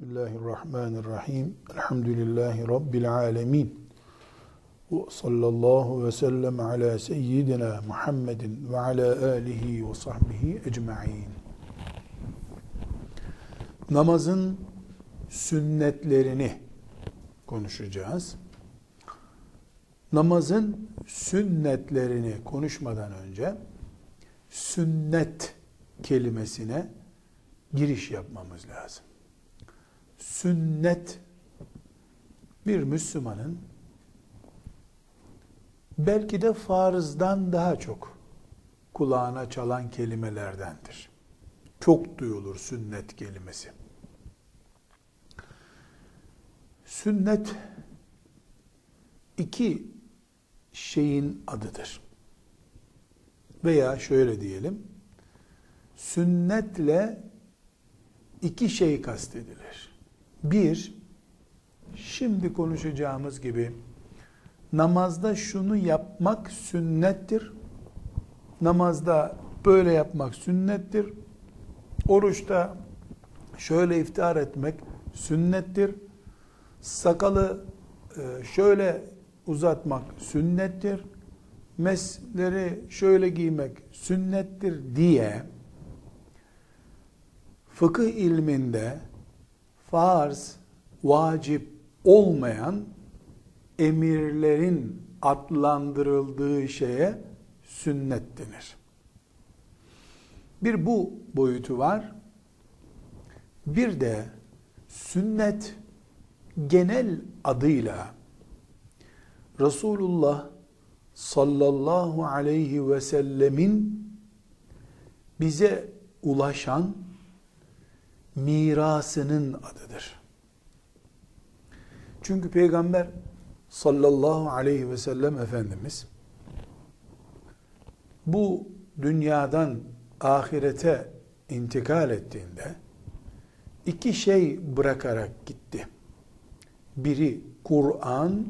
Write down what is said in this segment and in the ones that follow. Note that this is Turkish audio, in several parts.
Bismillahirrahmanirrahim. Elhamdülillahi Rabbil alemin. Ve sallallahu ve sellem ala seyyidina Muhammedin ve ala alihi ve sahbihi ecma'in. Namazın sünnetlerini konuşacağız. Namazın sünnetlerini konuşmadan önce sünnet kelimesine giriş yapmamız lazım sünnet bir Müslümanın belki de farzdan daha çok kulağına çalan kelimelerdendir. Çok duyulur sünnet kelimesi. Sünnet iki şeyin adıdır. Veya şöyle diyelim, sünnetle iki şey kastedilir. Bir, şimdi konuşacağımız gibi namazda şunu yapmak sünnettir. Namazda böyle yapmak sünnettir. Oruçta şöyle iftar etmek sünnettir. Sakalı e, şöyle uzatmak sünnettir. Mesleri şöyle giymek sünnettir diye fıkıh ilminde farz, vacip olmayan emirlerin adlandırıldığı şeye sünnet denir. Bir bu boyutu var. Bir de sünnet genel adıyla Resulullah sallallahu aleyhi ve sellemin bize ulaşan mirasının adıdır. Çünkü Peygamber sallallahu aleyhi ve sellem Efendimiz bu dünyadan ahirete intikal ettiğinde iki şey bırakarak gitti. Biri Kur'an,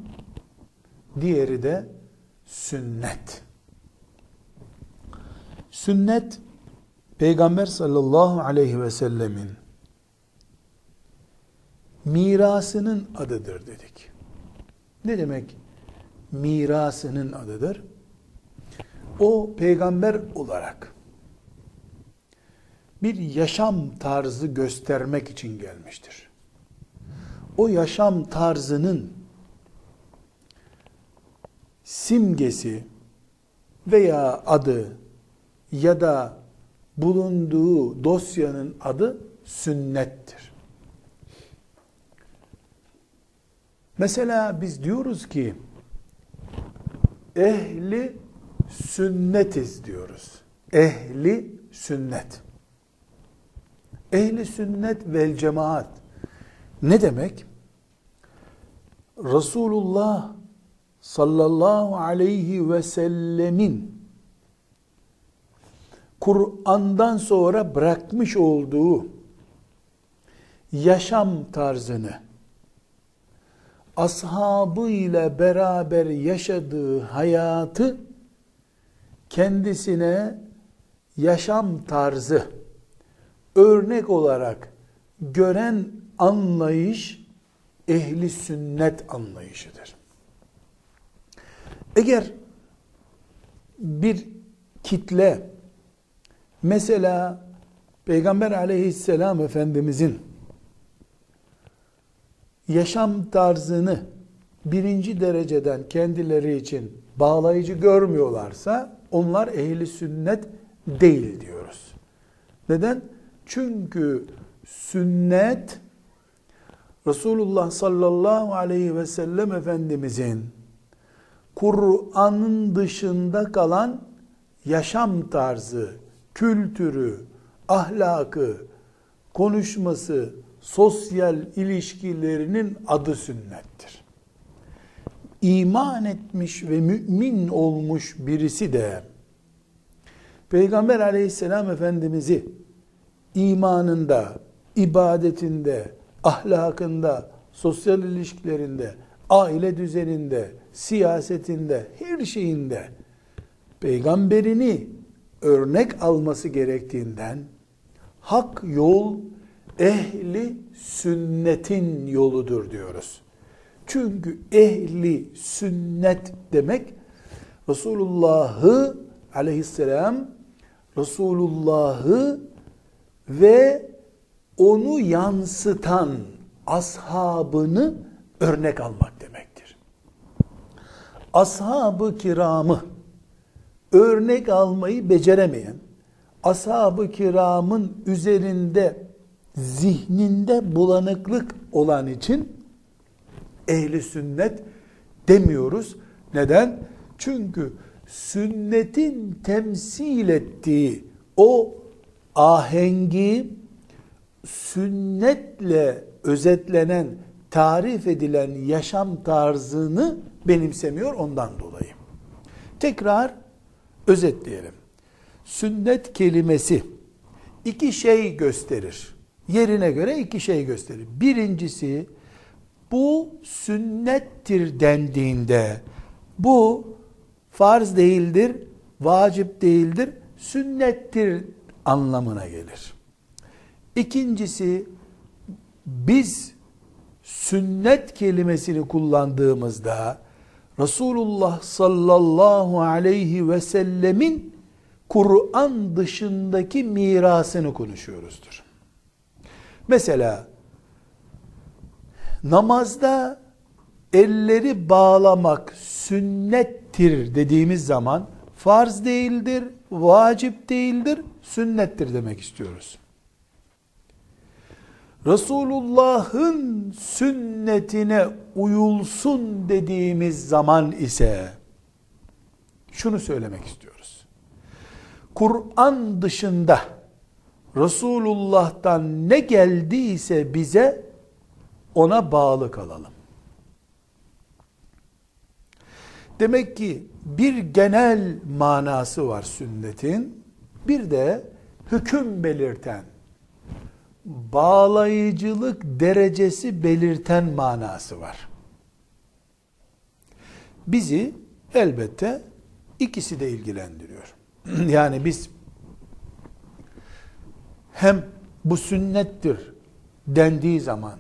diğeri de sünnet. Sünnet Peygamber sallallahu aleyhi ve sellemin mirasının adıdır dedik. Ne demek mirasının adıdır? O peygamber olarak bir yaşam tarzı göstermek için gelmiştir. O yaşam tarzının simgesi veya adı ya da bulunduğu dosyanın adı sünnettir. Mesela biz diyoruz ki ehli sünnetiz diyoruz. Ehli sünnet. Ehli sünnet vel cemaat. Ne demek? Resulullah sallallahu aleyhi ve sellemin Kur'an'dan sonra bırakmış olduğu yaşam tarzını ashabıyla beraber yaşadığı hayatı kendisine yaşam tarzı örnek olarak gören anlayış ehli sünnet anlayışıdır. Eğer bir kitle mesela Peygamber aleyhisselam efendimizin yaşam tarzını birinci dereceden kendileri için bağlayıcı görmüyorlarsa onlar ehli sünnet değil diyoruz. Neden? Çünkü sünnet Resulullah sallallahu aleyhi ve sellem Efendimizin Kur'an'ın dışında kalan yaşam tarzı, kültürü, ahlakı, konuşması, sosyal ilişkilerinin adı sünnettir. İman etmiş ve mümin olmuş birisi de Peygamber aleyhisselam efendimizi imanında, ibadetinde, ahlakında, sosyal ilişkilerinde, aile düzeninde, siyasetinde, her şeyinde peygamberini örnek alması gerektiğinden hak yol ehli sünnetin yoludur diyoruz. Çünkü ehli sünnet demek Resulullah'ı aleyhisselam Resulullah'ı ve onu yansıtan ashabını örnek almak demektir. Ashab-ı kiramı örnek almayı beceremeyen, ashab-ı kiramın üzerinde zihninde bulanıklık olan için ehli sünnet demiyoruz. Neden? Çünkü sünnetin temsil ettiği o ahengi sünnetle özetlenen, tarif edilen yaşam tarzını benimsemiyor ondan dolayı. Tekrar özetleyelim. Sünnet kelimesi iki şey gösterir. Yerine göre iki şey gösterir. Birincisi bu sünnettir dendiğinde bu farz değildir, vacip değildir, sünnettir anlamına gelir. İkincisi biz sünnet kelimesini kullandığımızda Resulullah sallallahu aleyhi ve sellemin Kur'an dışındaki mirasını konuşuyoruzdur. Mesela namazda elleri bağlamak sünnettir dediğimiz zaman farz değildir, vacip değildir, sünnettir demek istiyoruz. Resulullah'ın sünnetine uyulsun dediğimiz zaman ise şunu söylemek istiyoruz. Kur'an dışında Resulullah'tan ne geldiyse bize ona bağlı kalalım. Demek ki bir genel manası var sünnetin, bir de hüküm belirten, bağlayıcılık derecesi belirten manası var. Bizi elbette ikisi de ilgilendiriyor. yani biz hem bu sünnettir dendiği zaman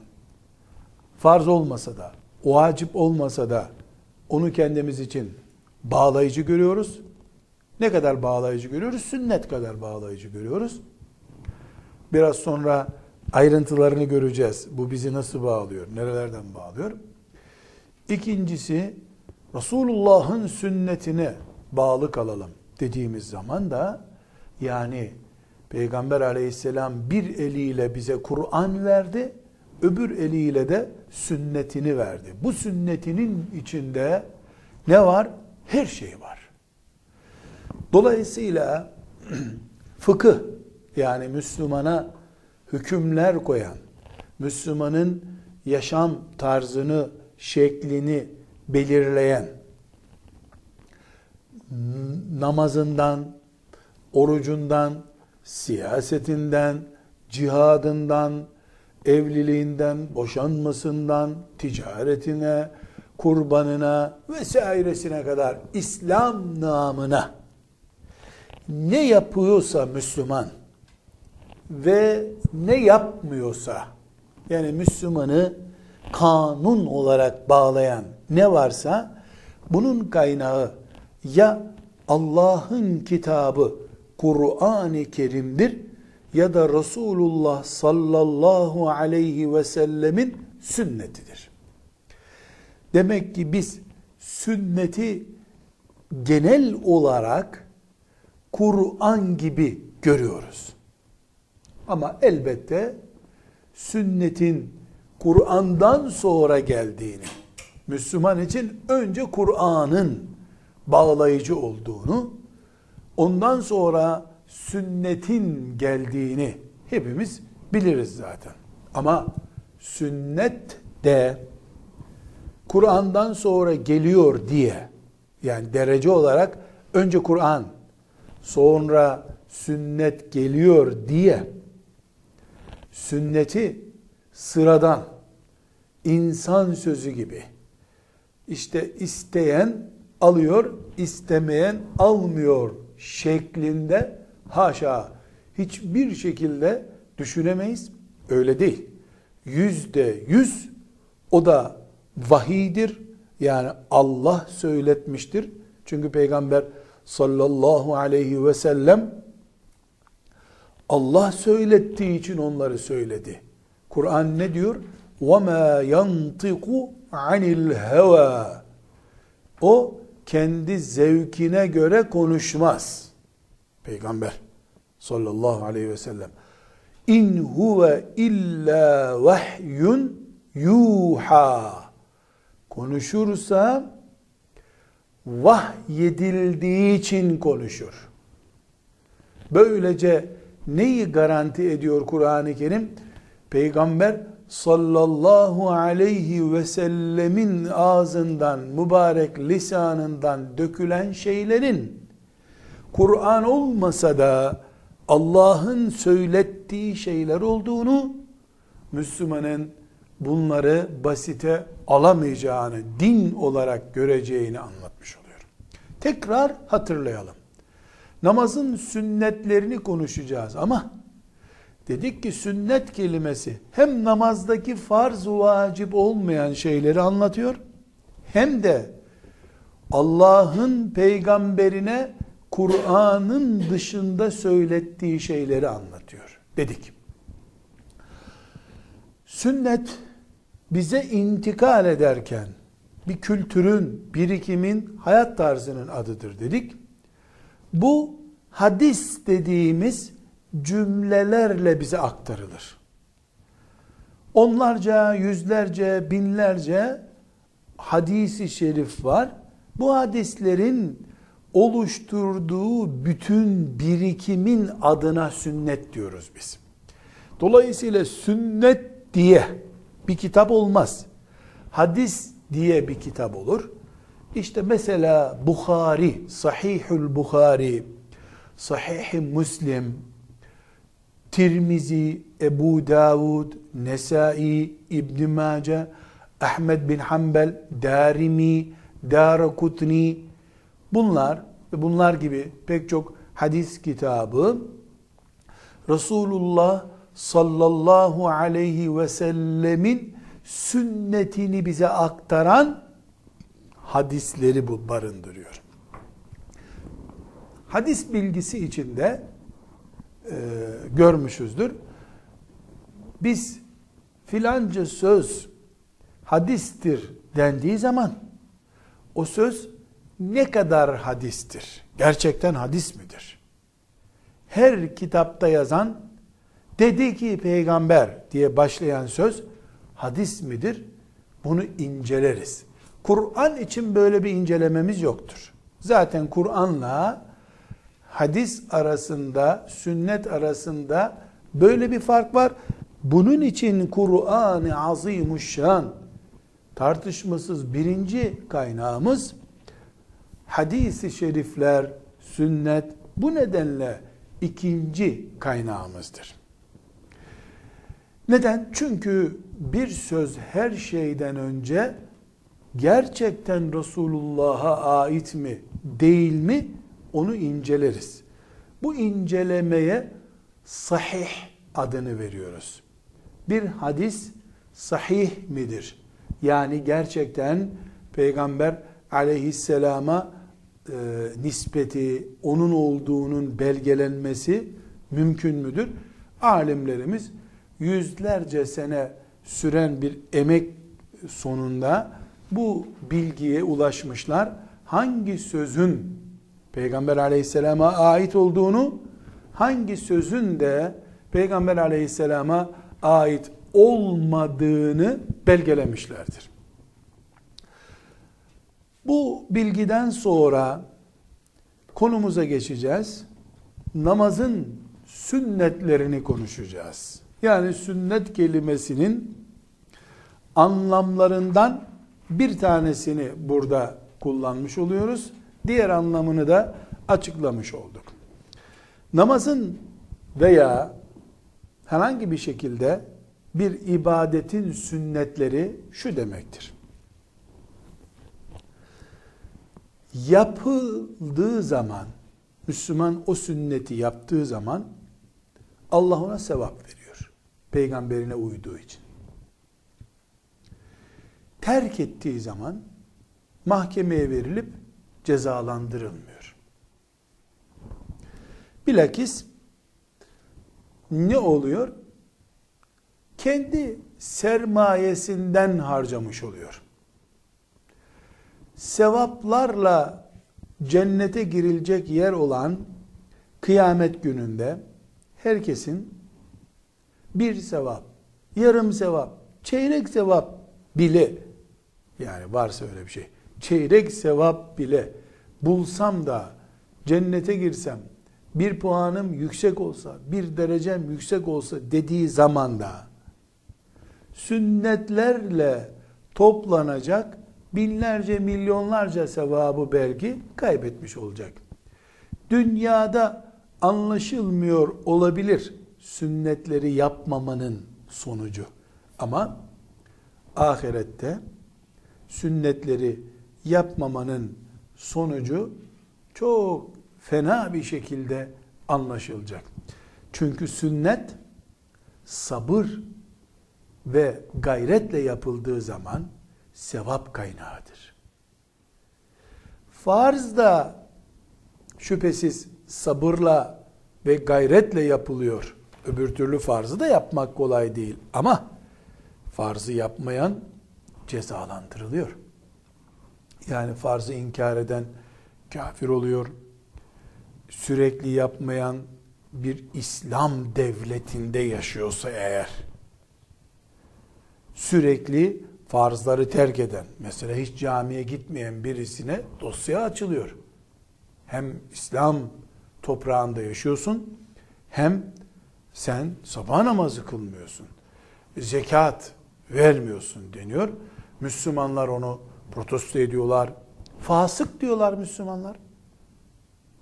farz olmasa da, vacip olmasa da onu kendimiz için bağlayıcı görüyoruz. Ne kadar bağlayıcı görüyoruz? Sünnet kadar bağlayıcı görüyoruz. Biraz sonra ayrıntılarını göreceğiz. Bu bizi nasıl bağlıyor? Nerelerden bağlıyor? İkincisi Resulullah'ın sünnetine bağlı kalalım dediğimiz zaman da yani Peygamber aleyhisselam bir eliyle bize Kur'an verdi, öbür eliyle de sünnetini verdi. Bu sünnetinin içinde ne var? Her şey var. Dolayısıyla fıkıh yani Müslümana hükümler koyan, Müslümanın yaşam tarzını, şeklini belirleyen, namazından, orucundan, siyasetinden, cihadından, evliliğinden, boşanmasından, ticaretine, kurbanına vesairesine kadar İslam namına ne yapıyorsa Müslüman ve ne yapmıyorsa yani Müslümanı kanun olarak bağlayan ne varsa bunun kaynağı ya Allah'ın kitabı Kur'an-ı Kerim'dir ya da Resulullah sallallahu aleyhi ve sellemin sünnetidir. Demek ki biz sünneti genel olarak Kur'an gibi görüyoruz. Ama elbette sünnetin Kur'an'dan sonra geldiğini, Müslüman için önce Kur'an'ın bağlayıcı olduğunu, ondan sonra sünnetin geldiğini hepimiz biliriz zaten. Ama sünnet de Kur'an'dan sonra geliyor diye yani derece olarak önce Kur'an sonra sünnet geliyor diye sünneti sıradan insan sözü gibi işte isteyen alıyor, istemeyen almıyor şeklinde haşa hiçbir şekilde düşünemeyiz. Öyle değil. Yüzde yüz o da vahidir. Yani Allah söyletmiştir. Çünkü Peygamber sallallahu aleyhi ve sellem Allah söylettiği için onları söyledi. Kur'an ne diyor? وَمَا يَنْطِقُ عَنِ الْهَوَى O kendi zevkine göre konuşmaz. Peygamber sallallahu aleyhi ve sellem. İn huve illa vahyun yuha. Konuşursa vahyedildiği için konuşur. Böylece neyi garanti ediyor Kur'an-ı Kerim? Peygamber sallallahu aleyhi ve sellemin ağzından, mübarek lisanından dökülen şeylerin Kur'an olmasa da Allah'ın söylettiği şeyler olduğunu Müslümanın bunları basite alamayacağını, din olarak göreceğini anlatmış oluyor. Tekrar hatırlayalım. Namazın sünnetlerini konuşacağız ama dedik ki sünnet kelimesi hem namazdaki farz vacip olmayan şeyleri anlatıyor hem de Allah'ın peygamberine Kur'an'ın dışında söylettiği şeyleri anlatıyor dedik. Sünnet bize intikal ederken bir kültürün, birikimin, hayat tarzının adıdır dedik. Bu hadis dediğimiz cümlelerle bize aktarılır. Onlarca, yüzlerce, binlerce hadisi şerif var. Bu hadislerin oluşturduğu bütün birikimin adına sünnet diyoruz biz. Dolayısıyla sünnet diye bir kitap olmaz. Hadis diye bir kitap olur. İşte mesela Bukhari, Sahihül Bukhari, Sahih Müslim, Tirmizi, Ebu Davud, Nesai, İbn Mace, Ahmed bin Hanbel, Darimi, Darakutni bunlar ve bunlar gibi pek çok hadis kitabı Resulullah sallallahu aleyhi ve sellemin sünnetini bize aktaran hadisleri bu barındırıyor. Hadis bilgisi içinde e, görmüşüzdür. Biz filanca söz hadistir dendiği zaman o söz ne kadar hadistir? Gerçekten hadis midir? Her kitapta yazan dedi ki peygamber diye başlayan söz hadis midir? Bunu inceleriz. Kur'an için böyle bir incelememiz yoktur. Zaten Kur'an'la hadis arasında, sünnet arasında böyle bir fark var. Bunun için Kur'an-ı Azimuşşan tartışmasız birinci kaynağımız hadisi şerifler, sünnet bu nedenle ikinci kaynağımızdır. Neden? Çünkü bir söz her şeyden önce gerçekten Resulullah'a ait mi değil mi onu inceleriz. Bu incelemeye sahih adını veriyoruz. Bir hadis sahih midir? Yani gerçekten Peygamber aleyhisselama e, nispeti, onun olduğunun belgelenmesi mümkün müdür? Alimlerimiz yüzlerce sene süren bir emek sonunda bu bilgiye ulaşmışlar. Hangi sözün Peygamber aleyhisselama ait olduğunu, hangi sözün de Peygamber aleyhisselama ait olmadığını belgelemişlerdir. Bu bilgiden sonra konumuza geçeceğiz. Namazın sünnetlerini konuşacağız. Yani sünnet kelimesinin anlamlarından bir tanesini burada kullanmış oluyoruz. Diğer anlamını da açıklamış olduk. Namazın veya herhangi bir şekilde bir ibadetin sünnetleri şu demektir. Yapıldığı zaman, Müslüman o sünneti yaptığı zaman Allah ona sevap veriyor. peygamberine uyduğu için. Terk ettiği zaman mahkemeye verilip cezalandırılmıyor. Bilakis ne oluyor? Kendi sermayesinden harcamış oluyor. Sevaplarla cennete girilecek yer olan kıyamet gününde herkesin bir sevap, yarım sevap, çeyrek sevap bile yani varsa öyle bir şey. Çeyrek sevap bile bulsam da cennete girsem bir puanım yüksek olsa, bir derecem yüksek olsa dediği zamanda sünnetlerle toplanacak binlerce milyonlarca sevabı belki kaybetmiş olacak. Dünyada anlaşılmıyor olabilir sünnetleri yapmamanın sonucu. Ama ahirette sünnetleri yapmamanın sonucu çok fena bir şekilde anlaşılacak. Çünkü sünnet sabır ve gayretle yapıldığı zaman sevap kaynağıdır. Farz da şüphesiz sabırla ve gayretle yapılıyor. Öbür türlü farzı da yapmak kolay değil. Ama farzı yapmayan cezalandırılıyor. Yani farzı inkar eden kafir oluyor. Sürekli yapmayan bir İslam devletinde yaşıyorsa eğer sürekli farzları terk eden, mesela hiç camiye gitmeyen birisine dosya açılıyor. Hem İslam toprağında yaşıyorsun, hem sen sabah namazı kılmıyorsun. Zekat vermiyorsun deniyor. Müslümanlar onu protesto ediyorlar. Fasık diyorlar Müslümanlar.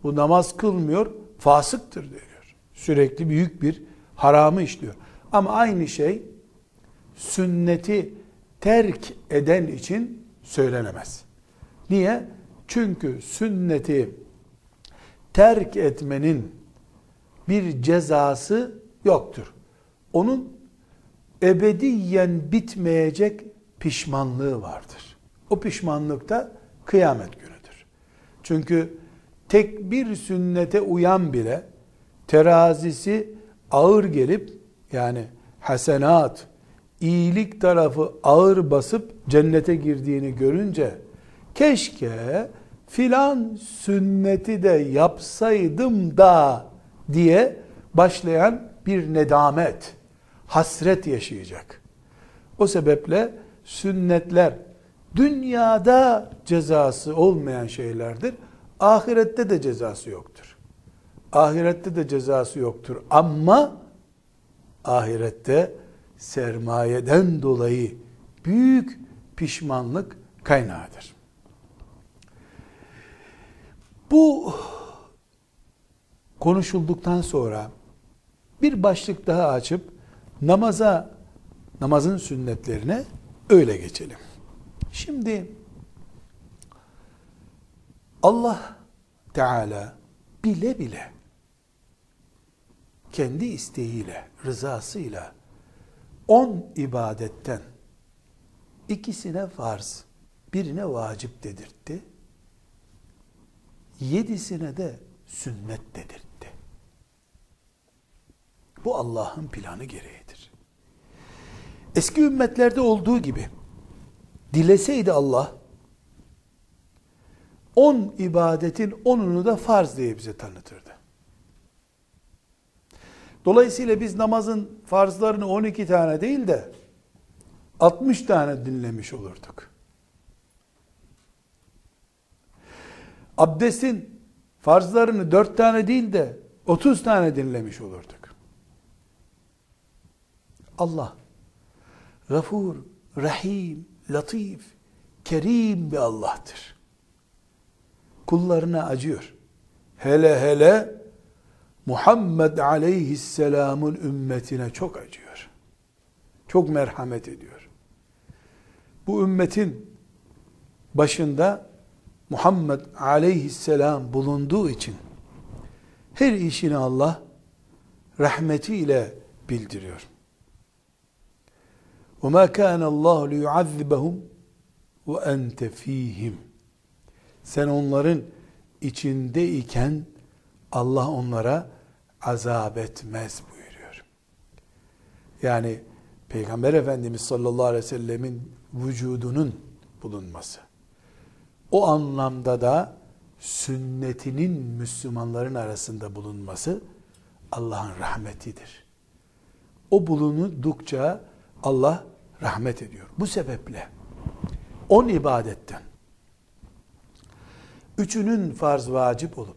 Bu namaz kılmıyor, fasıktır deniyor. Sürekli büyük bir haramı işliyor. Ama aynı şey sünneti terk eden için söylenemez. Niye? Çünkü sünneti terk etmenin bir cezası yoktur. Onun ebediyen bitmeyecek pişmanlığı vardır. O pişmanlık da kıyamet günüdür. Çünkü tek bir sünnete uyan bile terazisi ağır gelip yani hasenat, iyilik tarafı ağır basıp cennete girdiğini görünce keşke filan sünneti de yapsaydım da diye başlayan bir nedamet, hasret yaşayacak. O sebeple sünnetler dünyada cezası olmayan şeylerdir. Ahirette de cezası yoktur. Ahirette de cezası yoktur. Ama ahirette sermayeden dolayı büyük pişmanlık kaynağıdır. Bu konuşulduktan sonra bir başlık daha açıp namaza namazın sünnetlerine öyle geçelim. Şimdi Allah Teala bile bile kendi isteğiyle, rızasıyla on ibadetten ikisine farz, birine vacip dedirtti. Yedisine de sünnet dedirtti. Bu Allah'ın planı gereğidir. Eski ümmetlerde olduğu gibi dileseydi Allah on ibadetin onunu da farz diye bize tanıtırdı. Dolayısıyla biz namazın farzlarını 12 tane değil de 60 tane dinlemiş olurduk. Abdestin farzlarını 4 tane değil de 30 tane dinlemiş olurduk. Allah gafur, rahim, latif, kerim bir Allah'tır. Kullarına acıyor. Hele hele Muhammed aleyhisselamın ümmetine çok acıyor. Çok merhamet ediyor. Bu ümmetin başında Muhammed aleyhisselam bulunduğu için her işini Allah rahmetiyle bildiriyor. وَمَا كَانَ اللّٰهُ لِيُعَذِّبَهُمْ وَاَنْتَ ف۪يهِمْ Sen onların içindeyken Allah onlara azap etmez buyuruyor. Yani Peygamber Efendimiz sallallahu aleyhi ve sellemin vücudunun bulunması. O anlamda da sünnetinin Müslümanların arasında bulunması Allah'ın rahmetidir. O bulundukça Allah rahmet ediyor. Bu sebeple on ibadetten üçünün farz vacip olup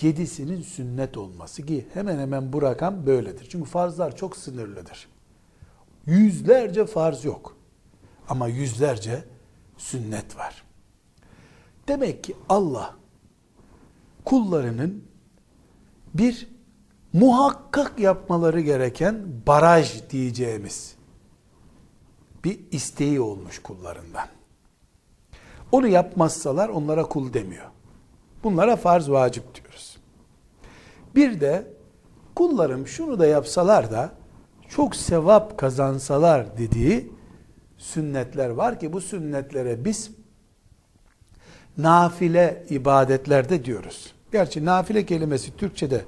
yedisinin sünnet olması ki hemen hemen bu rakam böyledir. Çünkü farzlar çok sınırlıdır. Yüzlerce farz yok. Ama yüzlerce sünnet var. Demek ki Allah kullarının bir muhakkak yapmaları gereken baraj diyeceğimiz bir isteği olmuş kullarından. Onu yapmazsalar onlara kul demiyor. Bunlara farz vacip diyoruz. Bir de kullarım şunu da yapsalar da çok sevap kazansalar dediği sünnetler var ki bu sünnetlere biz nafile ibadetlerde diyoruz. Gerçi nafile kelimesi Türkçe'de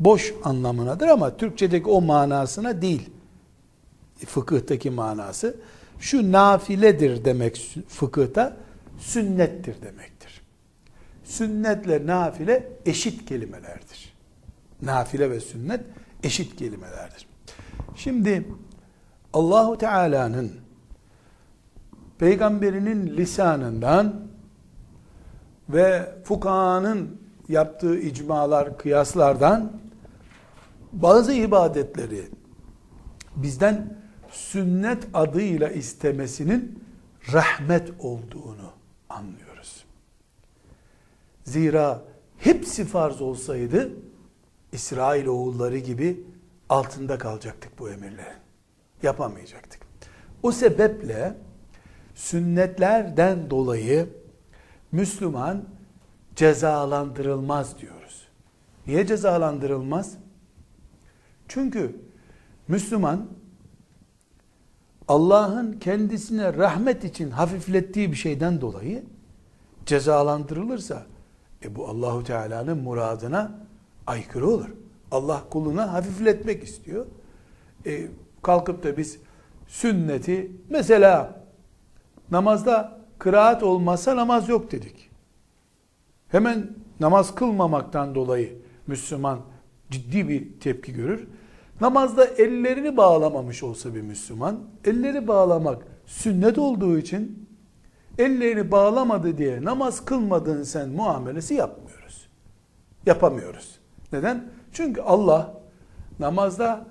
boş anlamınadır ama Türkçedeki o manasına değil. Fıkıhtaki manası. Şu nafiledir demek fıkıhta, sünnettir demektir. Sünnetle nafile eşit kelimelerdir. Nafile ve sünnet eşit kelimelerdir. Şimdi Allahu Teala'nın peygamberinin lisanından ve fukahanın yaptığı icmalar, kıyaslardan bazı ibadetleri bizden sünnet adıyla istemesinin rahmet olduğunu anlıyoruz. Zira hepsi farz olsaydı İsrail oğulları gibi altında kalacaktık bu emirlerin. Yapamayacaktık. O sebeple sünnetlerden dolayı Müslüman cezalandırılmaz diyoruz. Niye cezalandırılmaz? Çünkü Müslüman Allah'ın kendisine rahmet için hafiflettiği bir şeyden dolayı cezalandırılırsa e bu Allahu Teala'nın muradına aykırı olur. Allah kuluna hafifletmek istiyor. E, kalkıp da biz sünneti mesela namazda kıraat olmazsa namaz yok dedik. Hemen namaz kılmamaktan dolayı Müslüman ciddi bir tepki görür. Namazda ellerini bağlamamış olsa bir Müslüman, elleri bağlamak sünnet olduğu için ellerini bağlamadı diye namaz kılmadın sen muamelesi yapmıyoruz. Yapamıyoruz. Neden? Çünkü Allah namazda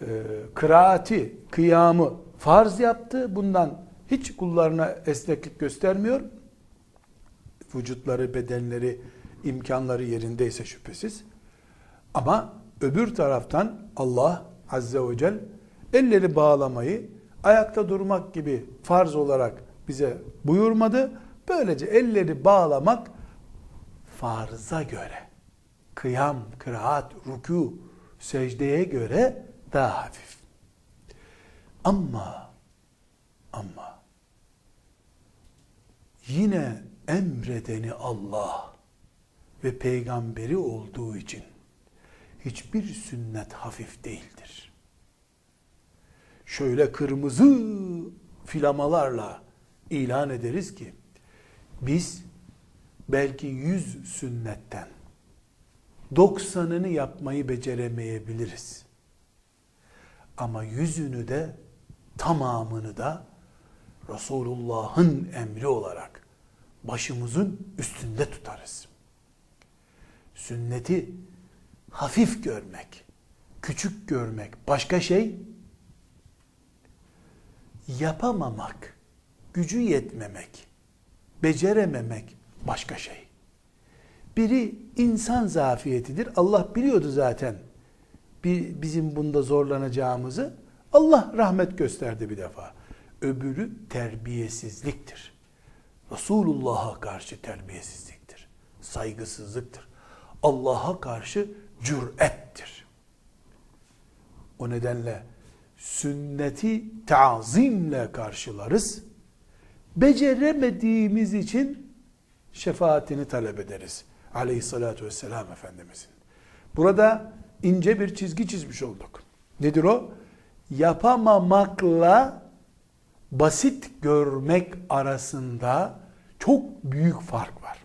e, kıraati, kıyamı farz yaptı. Bundan hiç kullarına esneklik göstermiyor. Vücutları, bedenleri, imkanları yerindeyse şüphesiz. Ama öbür taraftan Allah Azze ve Celle elleri bağlamayı ayakta durmak gibi farz olarak bize buyurmadı. Böylece elleri bağlamak farza göre, kıyam, kıraat, ruku, secdeye göre daha hafif. Ama, ama, yine emredeni Allah ve peygamberi olduğu için hiçbir sünnet hafif değildir. Şöyle kırmızı filamalarla ilan ederiz ki biz belki yüz sünnetten doksanını yapmayı beceremeyebiliriz. Ama yüzünü de tamamını da Resulullah'ın emri olarak başımızın üstünde tutarız. Sünneti hafif görmek, küçük görmek başka şey, yapamamak, gücü yetmemek, becerememek başka şey. Biri insan zafiyetidir. Allah biliyordu zaten bizim bunda zorlanacağımızı. Allah rahmet gösterdi bir defa. Öbürü terbiyesizliktir. Resulullah'a karşı terbiyesizliktir. Saygısızlıktır. Allah'a karşı cürettir. O nedenle sünneti tazimle karşılarız. Beceremediğimiz için şefaatini talep ederiz. Aleyhissalatü vesselam Efendimizin. Burada ince bir çizgi çizmiş olduk. Nedir o? Yapamamakla basit görmek arasında çok büyük fark var.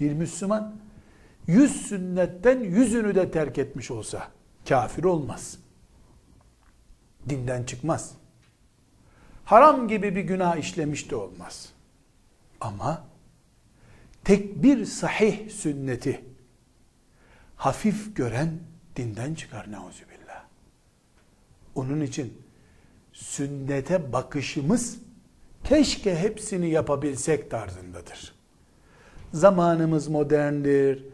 Bir Müslüman yüz sünnetten yüzünü de terk etmiş olsa kafir olmaz. Dinden çıkmaz. Haram gibi bir günah işlemiş de olmaz. Ama tek bir sahih sünneti hafif gören dinden çıkar neuzubillah. Onun için sünnete bakışımız keşke hepsini yapabilsek tarzındadır. Zamanımız moderndir,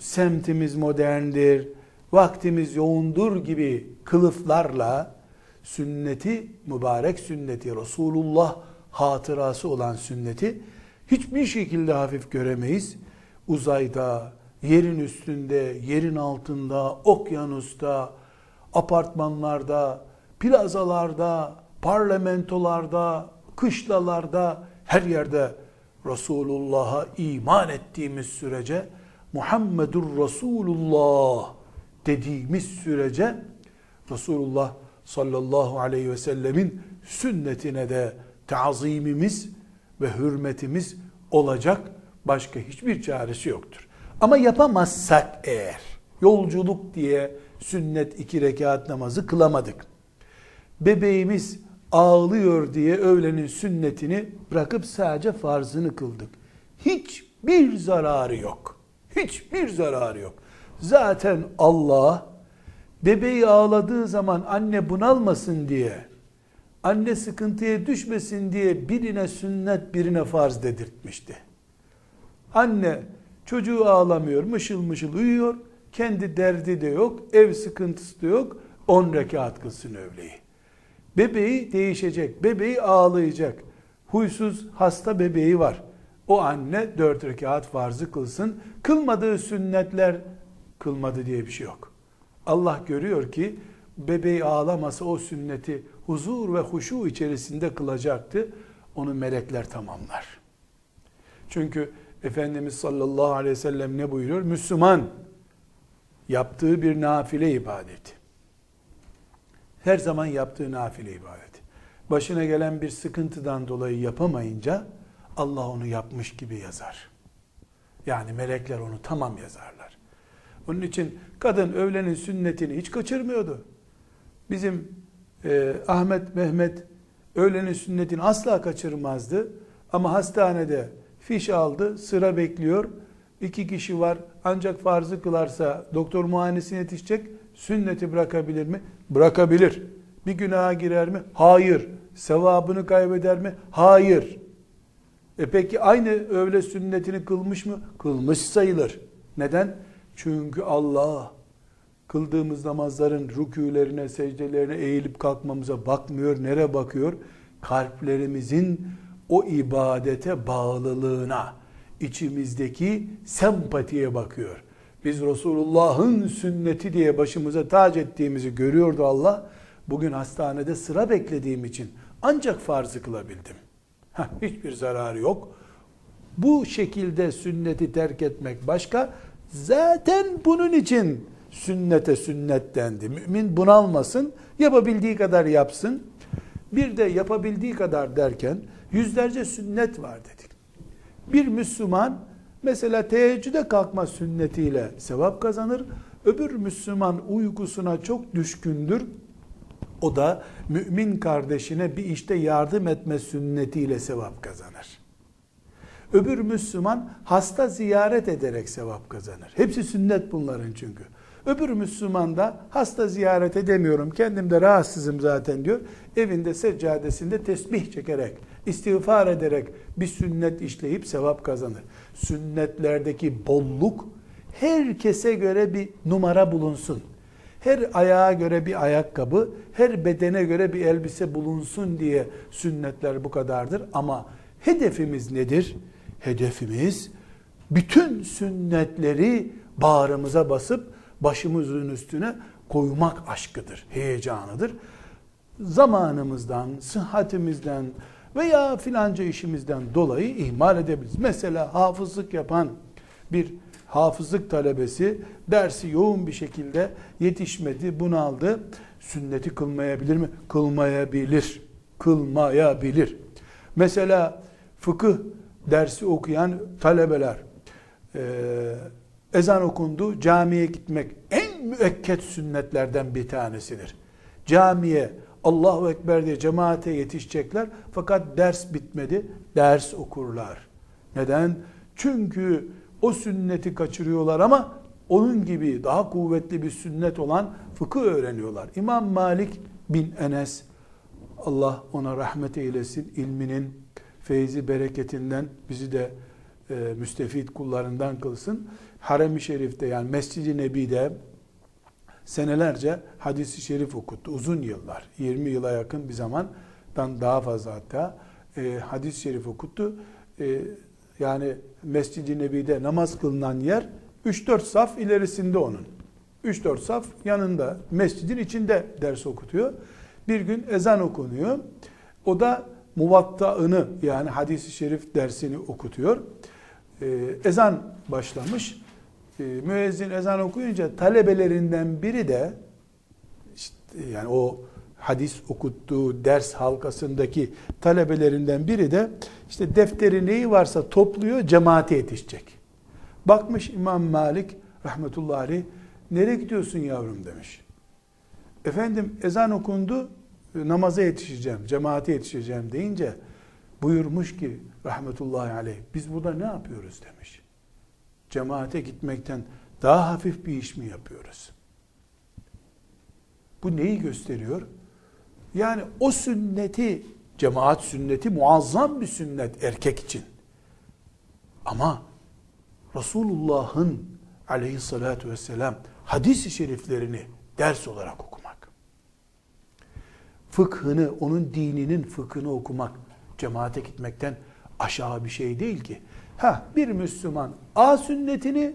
semtimiz moderndir, vaktimiz yoğundur gibi kılıflarla sünneti, mübarek sünneti, Resulullah hatırası olan sünneti hiçbir şekilde hafif göremeyiz. Uzayda, yerin üstünde, yerin altında, okyanusta, apartmanlarda, plazalarda, parlamentolarda, kışlalarda, her yerde Resulullah'a iman ettiğimiz sürece Muhammedur Resulullah dediğimiz sürece Resulullah sallallahu aleyhi ve sellemin sünnetine de tazimimiz ve hürmetimiz olacak. Başka hiçbir çaresi yoktur. Ama yapamazsak eğer, yolculuk diye sünnet iki rekat namazı kılamadık. Bebeğimiz ağlıyor diye öğlenin sünnetini bırakıp sadece farzını kıldık. Hiçbir zararı yok. Hiçbir zararı yok. Zaten Allah bebeği ağladığı zaman anne bunalmasın diye, anne sıkıntıya düşmesin diye birine sünnet birine farz dedirtmişti. Anne çocuğu ağlamıyor, mışıl mışıl uyuyor, kendi derdi de yok, ev sıkıntısı da yok, 10 rekat kılsın övleyi. Bebeği değişecek, bebeği ağlayacak, huysuz hasta bebeği var. O anne dört rekat farzı kılsın. Kılmadığı sünnetler kılmadı diye bir şey yok. Allah görüyor ki bebeği ağlamasa o sünneti huzur ve huşu içerisinde kılacaktı. Onu melekler tamamlar. Çünkü Efendimiz sallallahu aleyhi ve sellem ne buyuruyor? Müslüman yaptığı bir nafile ibadeti. Her zaman yaptığı nafile ibadeti. Başına gelen bir sıkıntıdan dolayı yapamayınca Allah onu yapmış gibi yazar. Yani melekler onu tamam yazarlar. Onun için kadın öğlenin sünnetini hiç kaçırmıyordu. Bizim e, Ahmet Mehmet öğlenin sünnetini asla kaçırmazdı. Ama hastanede fiş aldı, sıra bekliyor. İki kişi var ancak farzı kılarsa doktor muayenesine yetişecek. Sünneti bırakabilir mi? Bırakabilir. Bir günaha girer mi? Hayır. Sevabını kaybeder mi? Hayır. E peki aynı öğle sünnetini kılmış mı? Kılmış sayılır. Neden? Çünkü Allah kıldığımız namazların rükûlerine, secdelerine eğilip kalkmamıza bakmıyor. Nere bakıyor? Kalplerimizin o ibadete bağlılığına, içimizdeki sempatiye bakıyor. Biz Resulullah'ın sünneti diye başımıza tac ettiğimizi görüyordu Allah. Bugün hastanede sıra beklediğim için ancak farzı kılabildim. Heh, hiçbir zararı yok. Bu şekilde sünneti terk etmek başka. Zaten bunun için sünnete sünnet dendi. Mümin bunalmasın, yapabildiği kadar yapsın. Bir de yapabildiği kadar derken yüzlerce sünnet var dedik. Bir Müslüman mesela teheccüde kalkma sünnetiyle sevap kazanır. Öbür Müslüman uykusuna çok düşkündür. O da mümin kardeşine bir işte yardım etme sünnetiyle sevap kazanır. Öbür Müslüman hasta ziyaret ederek sevap kazanır. Hepsi sünnet bunların çünkü. Öbür Müslüman da hasta ziyaret edemiyorum, kendim de rahatsızım zaten diyor. Evinde seccadesinde tesbih çekerek, istiğfar ederek bir sünnet işleyip sevap kazanır. Sünnetlerdeki bolluk herkese göre bir numara bulunsun. Her ayağa göre bir ayakkabı, her bedene göre bir elbise bulunsun diye sünnetler bu kadardır. Ama hedefimiz nedir? Hedefimiz bütün sünnetleri bağrımıza basıp başımızın üstüne koymak aşkıdır, heyecanıdır. zamanımızdan, sıhhatimizden veya filanca işimizden dolayı ihmal edebiliriz. Mesela hafızlık yapan bir hafızlık talebesi dersi yoğun bir şekilde yetişmedi, bunaldı. Sünneti kılmayabilir mi? Kılmayabilir. Kılmayabilir. Mesela fıkıh dersi okuyan talebeler e, ezan okundu, camiye gitmek en müekket sünnetlerden bir tanesidir. Camiye Allahu Ekber diye cemaate yetişecekler fakat ders bitmedi, ders okurlar. Neden? Çünkü o sünneti kaçırıyorlar ama onun gibi daha kuvvetli bir sünnet olan fıkıh öğreniyorlar. İmam Malik bin Enes Allah ona rahmet eylesin ilminin feyzi bereketinden bizi de e, müstefit kullarından kılsın. Harem-i Şerif'te yani Mescid-i Nebi'de senelerce hadisi şerif okuttu. Uzun yıllar, 20 yıla yakın bir zamandan daha fazla hatta e, hadis-i şerif okuttu. E, yani Mescid-i Nebi'de namaz kılınan yer 3-4 saf ilerisinde onun. 3-4 saf yanında, mescidin içinde ders okutuyor. Bir gün ezan okunuyor. O da muvatta'ını yani hadisi şerif dersini okutuyor. Ee, ezan başlamış. Ee, müezzin ezan okuyunca talebelerinden biri de işte yani o hadis okuttuğu ders halkasındaki talebelerinden biri de işte defteri neyi varsa topluyor cemaate yetişecek. Bakmış İmam Malik rahmetullahi aleyh nereye gidiyorsun yavrum demiş. Efendim ezan okundu namaza yetişeceğim, cemaate yetişeceğim deyince buyurmuş ki rahmetullahi aleyh biz burada ne yapıyoruz demiş. Cemaate gitmekten daha hafif bir iş mi yapıyoruz? Bu neyi gösteriyor? Yani o sünneti, cemaat sünneti muazzam bir sünnet erkek için. Ama Resulullah'ın aleyhissalatü vesselam hadis-i şeriflerini ders olarak okumak. Fıkhını, onun dininin fıkhını okumak, cemaate gitmekten aşağı bir şey değil ki. Ha bir Müslüman A sünnetini,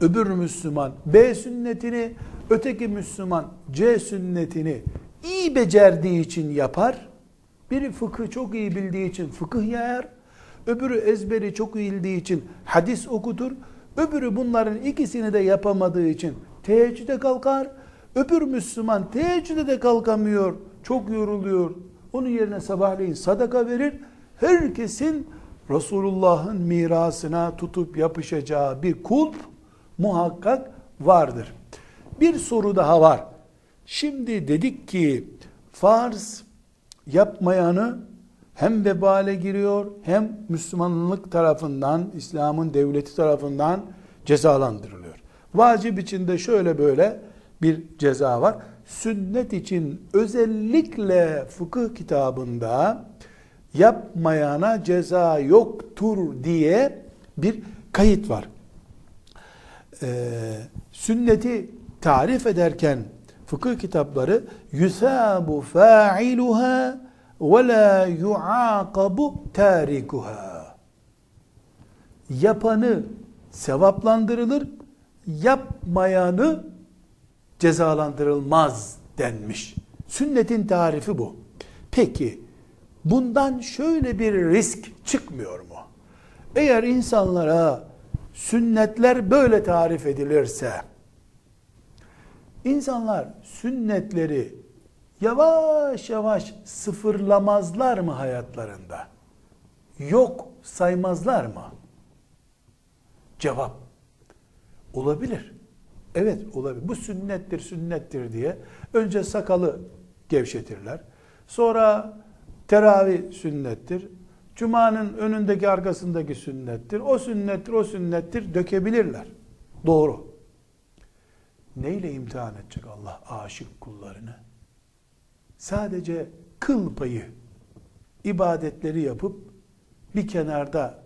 öbür Müslüman B sünnetini, öteki Müslüman C sünnetini iyi becerdiği için yapar. Biri fıkıh çok iyi bildiği için fıkıh yayar. Öbürü ezberi çok iyi bildiği için hadis okutur. Öbürü bunların ikisini de yapamadığı için teheccüde kalkar. Öbür Müslüman teheccüde de kalkamıyor. Çok yoruluyor. Onun yerine sabahleyin sadaka verir. Herkesin Resulullah'ın mirasına tutup yapışacağı bir kulp muhakkak vardır. Bir soru daha var. Şimdi dedik ki farz yapmayanı hem vebale giriyor hem Müslümanlık tarafından, İslam'ın devleti tarafından cezalandırılıyor. Vacip içinde şöyle böyle bir ceza var. Sünnet için özellikle fıkıh kitabında yapmayana ceza yoktur diye bir kayıt var. Ee, sünneti tarif ederken fıkıh kitapları yusabu fa'iluha ve la yuaqabu tarikuha. Yapanı sevaplandırılır, yapmayanı cezalandırılmaz denmiş. Sünnetin tarifi bu. Peki bundan şöyle bir risk çıkmıyor mu? Eğer insanlara sünnetler böyle tarif edilirse İnsanlar sünnetleri yavaş yavaş sıfırlamazlar mı hayatlarında? Yok saymazlar mı? Cevap olabilir. Evet olabilir. Bu sünnettir, sünnettir diye önce sakalı gevşetirler. Sonra teravih sünnettir. Cuma'nın önündeki arkasındaki sünnettir. O sünnettir, o sünnettir dökebilirler. Doğru. Neyle imtihan edecek Allah aşık kullarını? Sadece kıl payı ibadetleri yapıp bir kenarda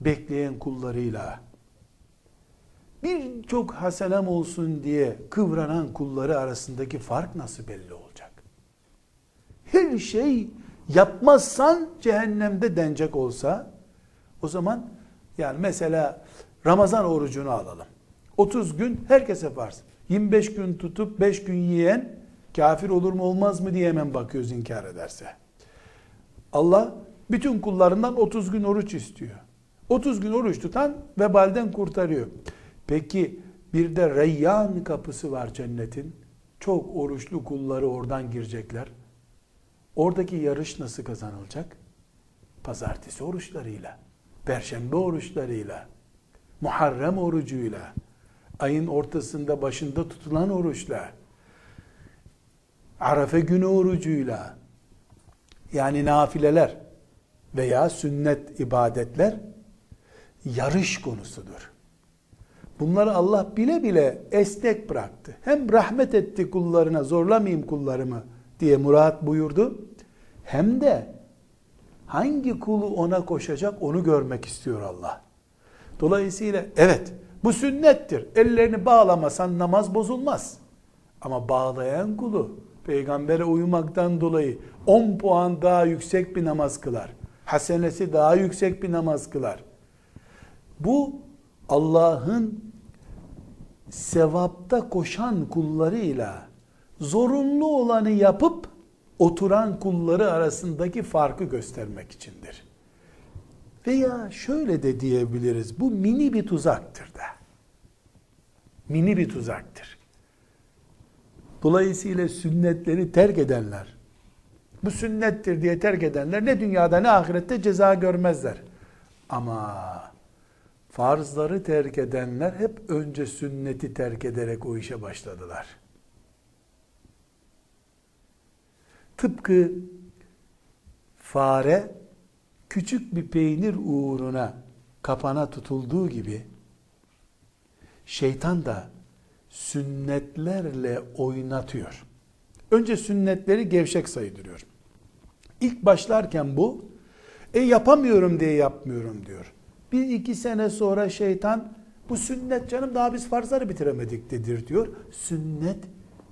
bekleyen kullarıyla birçok hasenem olsun diye kıvranan kulları arasındaki fark nasıl belli olacak? Her şey yapmazsan cehennemde denecek olsa o zaman yani mesela Ramazan orucunu alalım. 30 gün herkese farz. 25 gün tutup 5 gün yiyen kafir olur mu olmaz mı diye hemen bakıyoruz inkar ederse. Allah bütün kullarından 30 gün oruç istiyor. 30 gün oruç tutan vebalden kurtarıyor. Peki bir de Reyyan kapısı var cennetin. Çok oruçlu kulları oradan girecekler. Oradaki yarış nasıl kazanılacak? Pazartesi oruçlarıyla, perşembe oruçlarıyla, Muharrem orucuyla, ayın ortasında başında tutulan oruçla, Arafe günü orucuyla, yani nafileler veya sünnet ibadetler yarış konusudur. Bunları Allah bile bile esnek bıraktı. Hem rahmet etti kullarına, zorlamayayım kullarımı diye murat buyurdu. Hem de hangi kulu ona koşacak onu görmek istiyor Allah. Dolayısıyla evet bu sünnettir. Ellerini bağlamasan namaz bozulmaz. Ama bağlayan kulu peygambere uymaktan dolayı 10 puan daha yüksek bir namaz kılar. Hasenesi daha yüksek bir namaz kılar. Bu Allah'ın sevapta koşan kullarıyla zorunlu olanı yapıp oturan kulları arasındaki farkı göstermek içindir. Veya şöyle de diyebiliriz. Bu mini bir tuzaktır da. Mini bir tuzaktır. Dolayısıyla sünnetleri terk edenler, bu sünnettir diye terk edenler ne dünyada ne ahirette ceza görmezler. Ama farzları terk edenler hep önce sünneti terk ederek o işe başladılar. Tıpkı fare küçük bir peynir uğruna kapana tutulduğu gibi şeytan da sünnetlerle oynatıyor. Önce sünnetleri gevşek saydırıyor. İlk başlarken bu, e yapamıyorum diye yapmıyorum diyor. Bir iki sene sonra şeytan, bu sünnet canım daha biz farzları bitiremedik dedir diyor. Sünnet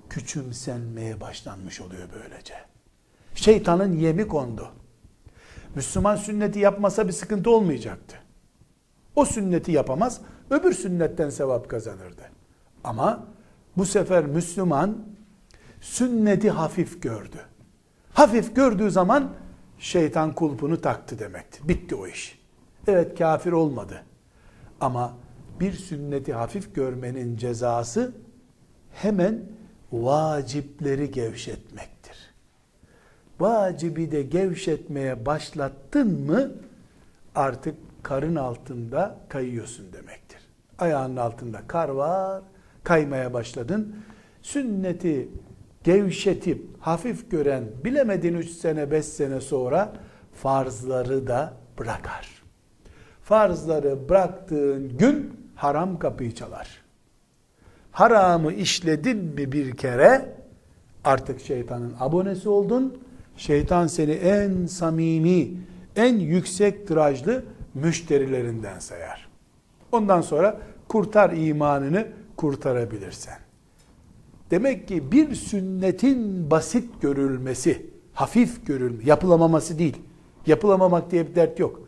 küçümsenmeye başlanmış oluyor böylece. Şeytanın yemi kondu. Müslüman sünneti yapmasa bir sıkıntı olmayacaktı. O sünneti yapamaz, öbür sünnetten sevap kazanırdı. Ama bu sefer Müslüman sünneti hafif gördü. Hafif gördüğü zaman şeytan kulpunu taktı demektir. Bitti o iş. Evet kafir olmadı. Ama bir sünneti hafif görmenin cezası hemen vacipleri gevşetmektir. Vacibi de gevşetmeye başlattın mı artık karın altında kayıyorsun demektir. Ayağının altında kar var, kaymaya başladın. Sünneti gevşetip hafif gören bilemedin 3 sene 5 sene sonra farzları da bırakar. Farzları bıraktığın gün haram kapıyı çalar. Haramı işledin mi bir kere artık şeytanın abonesi oldun. Şeytan seni en samimi, en yüksek tirajlı müşterilerinden sayar. Ondan sonra kurtar imanını kurtarabilirsen. Demek ki bir sünnetin basit görülmesi, hafif görülme, yapılamaması değil. Yapılamamak diye bir dert yok.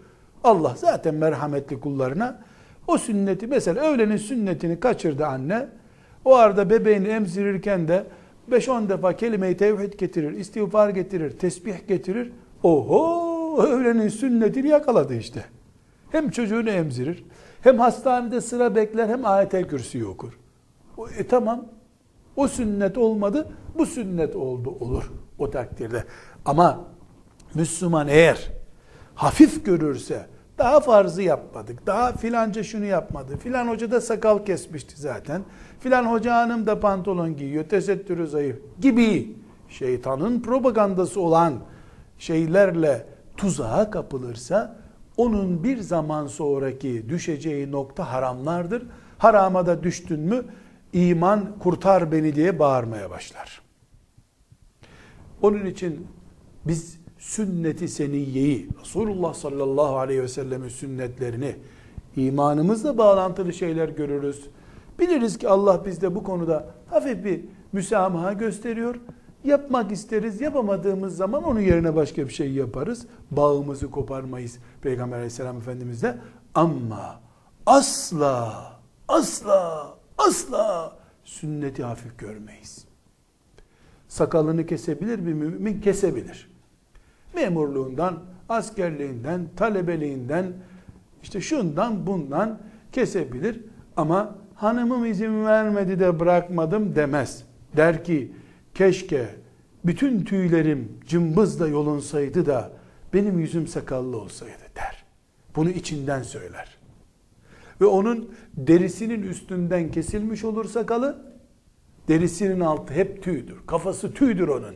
Allah zaten merhametli kullarına o sünneti mesela öğlenin sünnetini kaçırdı anne. O arada bebeğini emzirirken de 5-10 defa kelime-i tevhid getirir, istiğfar getirir, tesbih getirir. Oho öğlenin sünnetini yakaladı işte. Hem çocuğunu emzirir, hem hastanede sıra bekler, hem ayet-el kürsüyü okur. E tamam, o sünnet olmadı, bu sünnet oldu olur o takdirde. Ama Müslüman eğer hafif görürse, daha farzı yapmadık, daha filanca şunu yapmadı, filan hoca da sakal kesmişti zaten, filan hoca hanım da pantolon giyiyor, tesettürü zayıf gibi şeytanın propagandası olan şeylerle tuzağa kapılırsa, onun bir zaman sonraki düşeceği nokta haramlardır. Harama da düştün mü iman kurtar beni diye bağırmaya başlar. Onun için biz sünneti seniyyeyi, Resulullah sallallahu aleyhi ve sellemin sünnetlerini imanımızla bağlantılı şeyler görürüz. Biliriz ki Allah bizde bu konuda hafif bir müsamaha gösteriyor. Yapmak isteriz. Yapamadığımız zaman onun yerine başka bir şey yaparız. Bağımızı koparmayız Peygamber aleyhisselam efendimizle. Ama asla, asla, asla sünneti hafif görmeyiz. sakalını kesebilir bir mümin kesebilir. Memurluğundan, askerliğinden, talebeliğinden, işte şundan bundan kesebilir ama hanımım izin vermedi de bırakmadım demez. Der ki keşke bütün tüylerim cımbızla yolunsaydı da benim yüzüm sakallı olsaydı der. Bunu içinden söyler. Ve onun derisinin üstünden kesilmiş olur sakalı, derisinin altı hep tüydür. Kafası tüydür onun.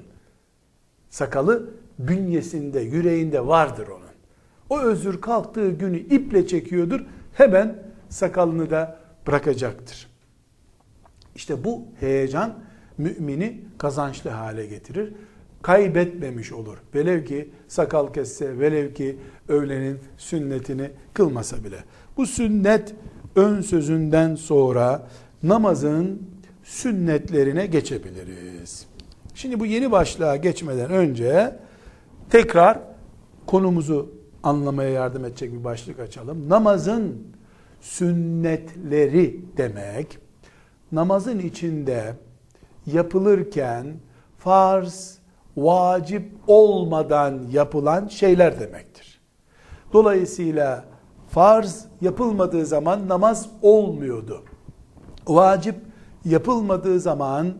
Sakalı bünyesinde, yüreğinde vardır onun. O özür kalktığı günü iple çekiyordur. Hemen sakalını da bırakacaktır. İşte bu heyecan mümini kazançlı hale getirir. Kaybetmemiş olur. Velev ki sakal kesse, velev ki öğlenin sünnetini kılmasa bile. Bu sünnet ön sözünden sonra namazın sünnetlerine geçebiliriz. Şimdi bu yeni başlığa geçmeden önce tekrar konumuzu anlamaya yardım edecek bir başlık açalım. Namazın sünnetleri demek, namazın içinde yapılırken farz, vacip olmadan yapılan şeyler demektir. Dolayısıyla farz yapılmadığı zaman namaz olmuyordu. Vacip yapılmadığı zaman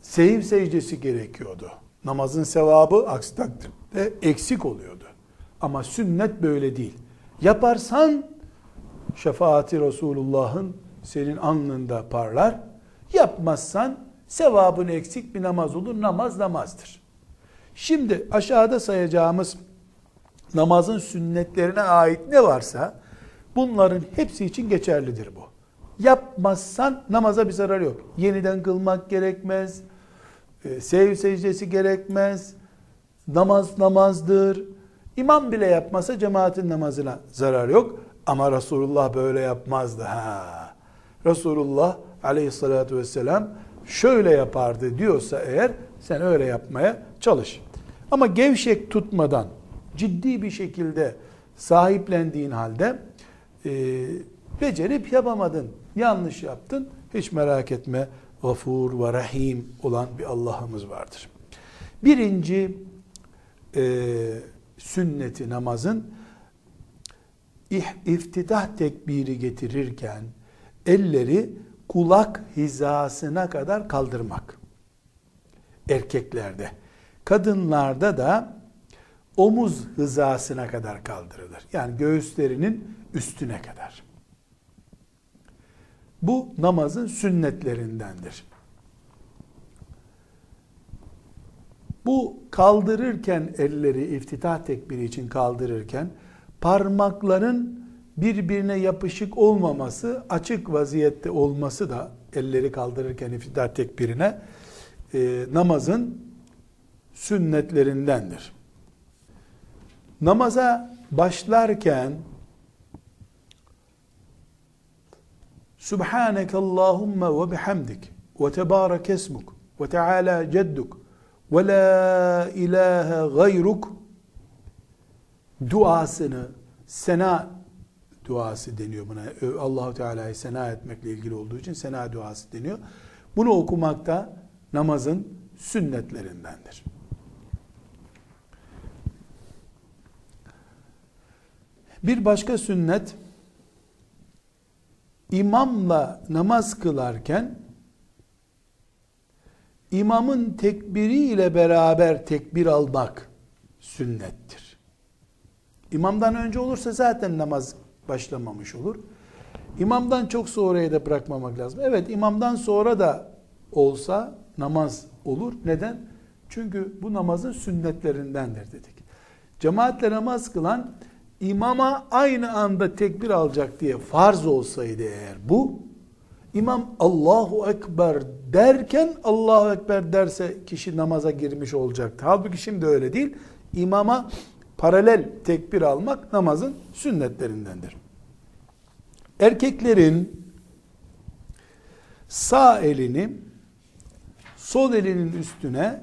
seyir secdesi gerekiyordu. Namazın sevabı aksi takdirde eksik oluyordu. Ama sünnet böyle değil. Yaparsan şefaati Resulullah'ın senin alnında parlar. Yapmazsan sevabın eksik bir namaz olur. Namaz namazdır. Şimdi aşağıda sayacağımız namazın sünnetlerine ait ne varsa bunların hepsi için geçerlidir bu. Yapmazsan namaza bir zarar yok. Yeniden kılmak gerekmez. E, sev secdesi gerekmez. Namaz namazdır. İmam bile yapmasa cemaatin namazına zarar yok. Ama Resulullah böyle yapmazdı. Ha. Resulullah aleyhissalatü vesselam şöyle yapardı diyorsa eğer sen öyle yapmaya çalış. Ama gevşek tutmadan ciddi bir şekilde sahiplendiğin halde e, becerip yapamadın, yanlış yaptın. Hiç merak etme gafur ve rahim olan bir Allah'ımız vardır. Birinci e, sünneti namazın iftitah tekbiri getirirken elleri kulak hizasına kadar kaldırmak. Erkeklerde. Kadınlarda da omuz hizasına kadar kaldırılır. Yani göğüslerinin üstüne kadar. Bu namazın sünnetlerindendir. Bu kaldırırken elleri iftitah tekbiri için kaldırırken parmakların birbirine yapışık olmaması, açık vaziyette olması da elleri kaldırırken iftitah tekbirine e, namazın sünnetlerindendir. Namaza başlarken Subhaneke Allahümme ve bihamdik ve tebarek esmuk ve teala cedduk ve la ilahe gayruk duasını sena duası deniyor buna. Allahu Teala'yı sena etmekle ilgili olduğu için sena duası deniyor. Bunu okumak da namazın sünnetlerindendir. Bir başka sünnet imamla namaz kılarken imamın tekbiri ile beraber tekbir almak sünnettir. İmamdan önce olursa zaten namaz başlamamış olur. İmamdan çok sonraya da bırakmamak lazım. Evet imamdan sonra da olsa namaz olur. Neden? Çünkü bu namazın sünnetlerindendir dedik. Cemaatle namaz kılan imama aynı anda tekbir alacak diye farz olsaydı eğer bu imam Allahu Ekber derken Allahu Ekber derse kişi namaza girmiş olacaktı. Halbuki şimdi öyle değil. İmama paralel tekbir almak namazın sünnetlerindendir. Erkeklerin sağ elini sol elinin üstüne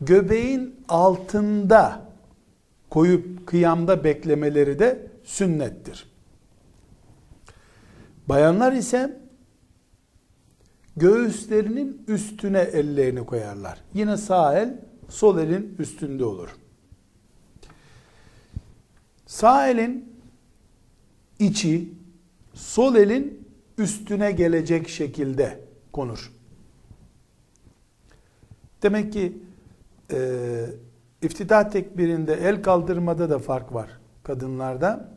göbeğin altında koyup kıyamda beklemeleri de sünnettir. Bayanlar ise göğüslerinin üstüne ellerini koyarlar. Yine sağ el sol elin üstünde olur. Sağ elin içi sol elin üstüne gelecek şekilde konur. Demek ki e, iftitah tekbirinde el kaldırmada da fark var kadınlarda.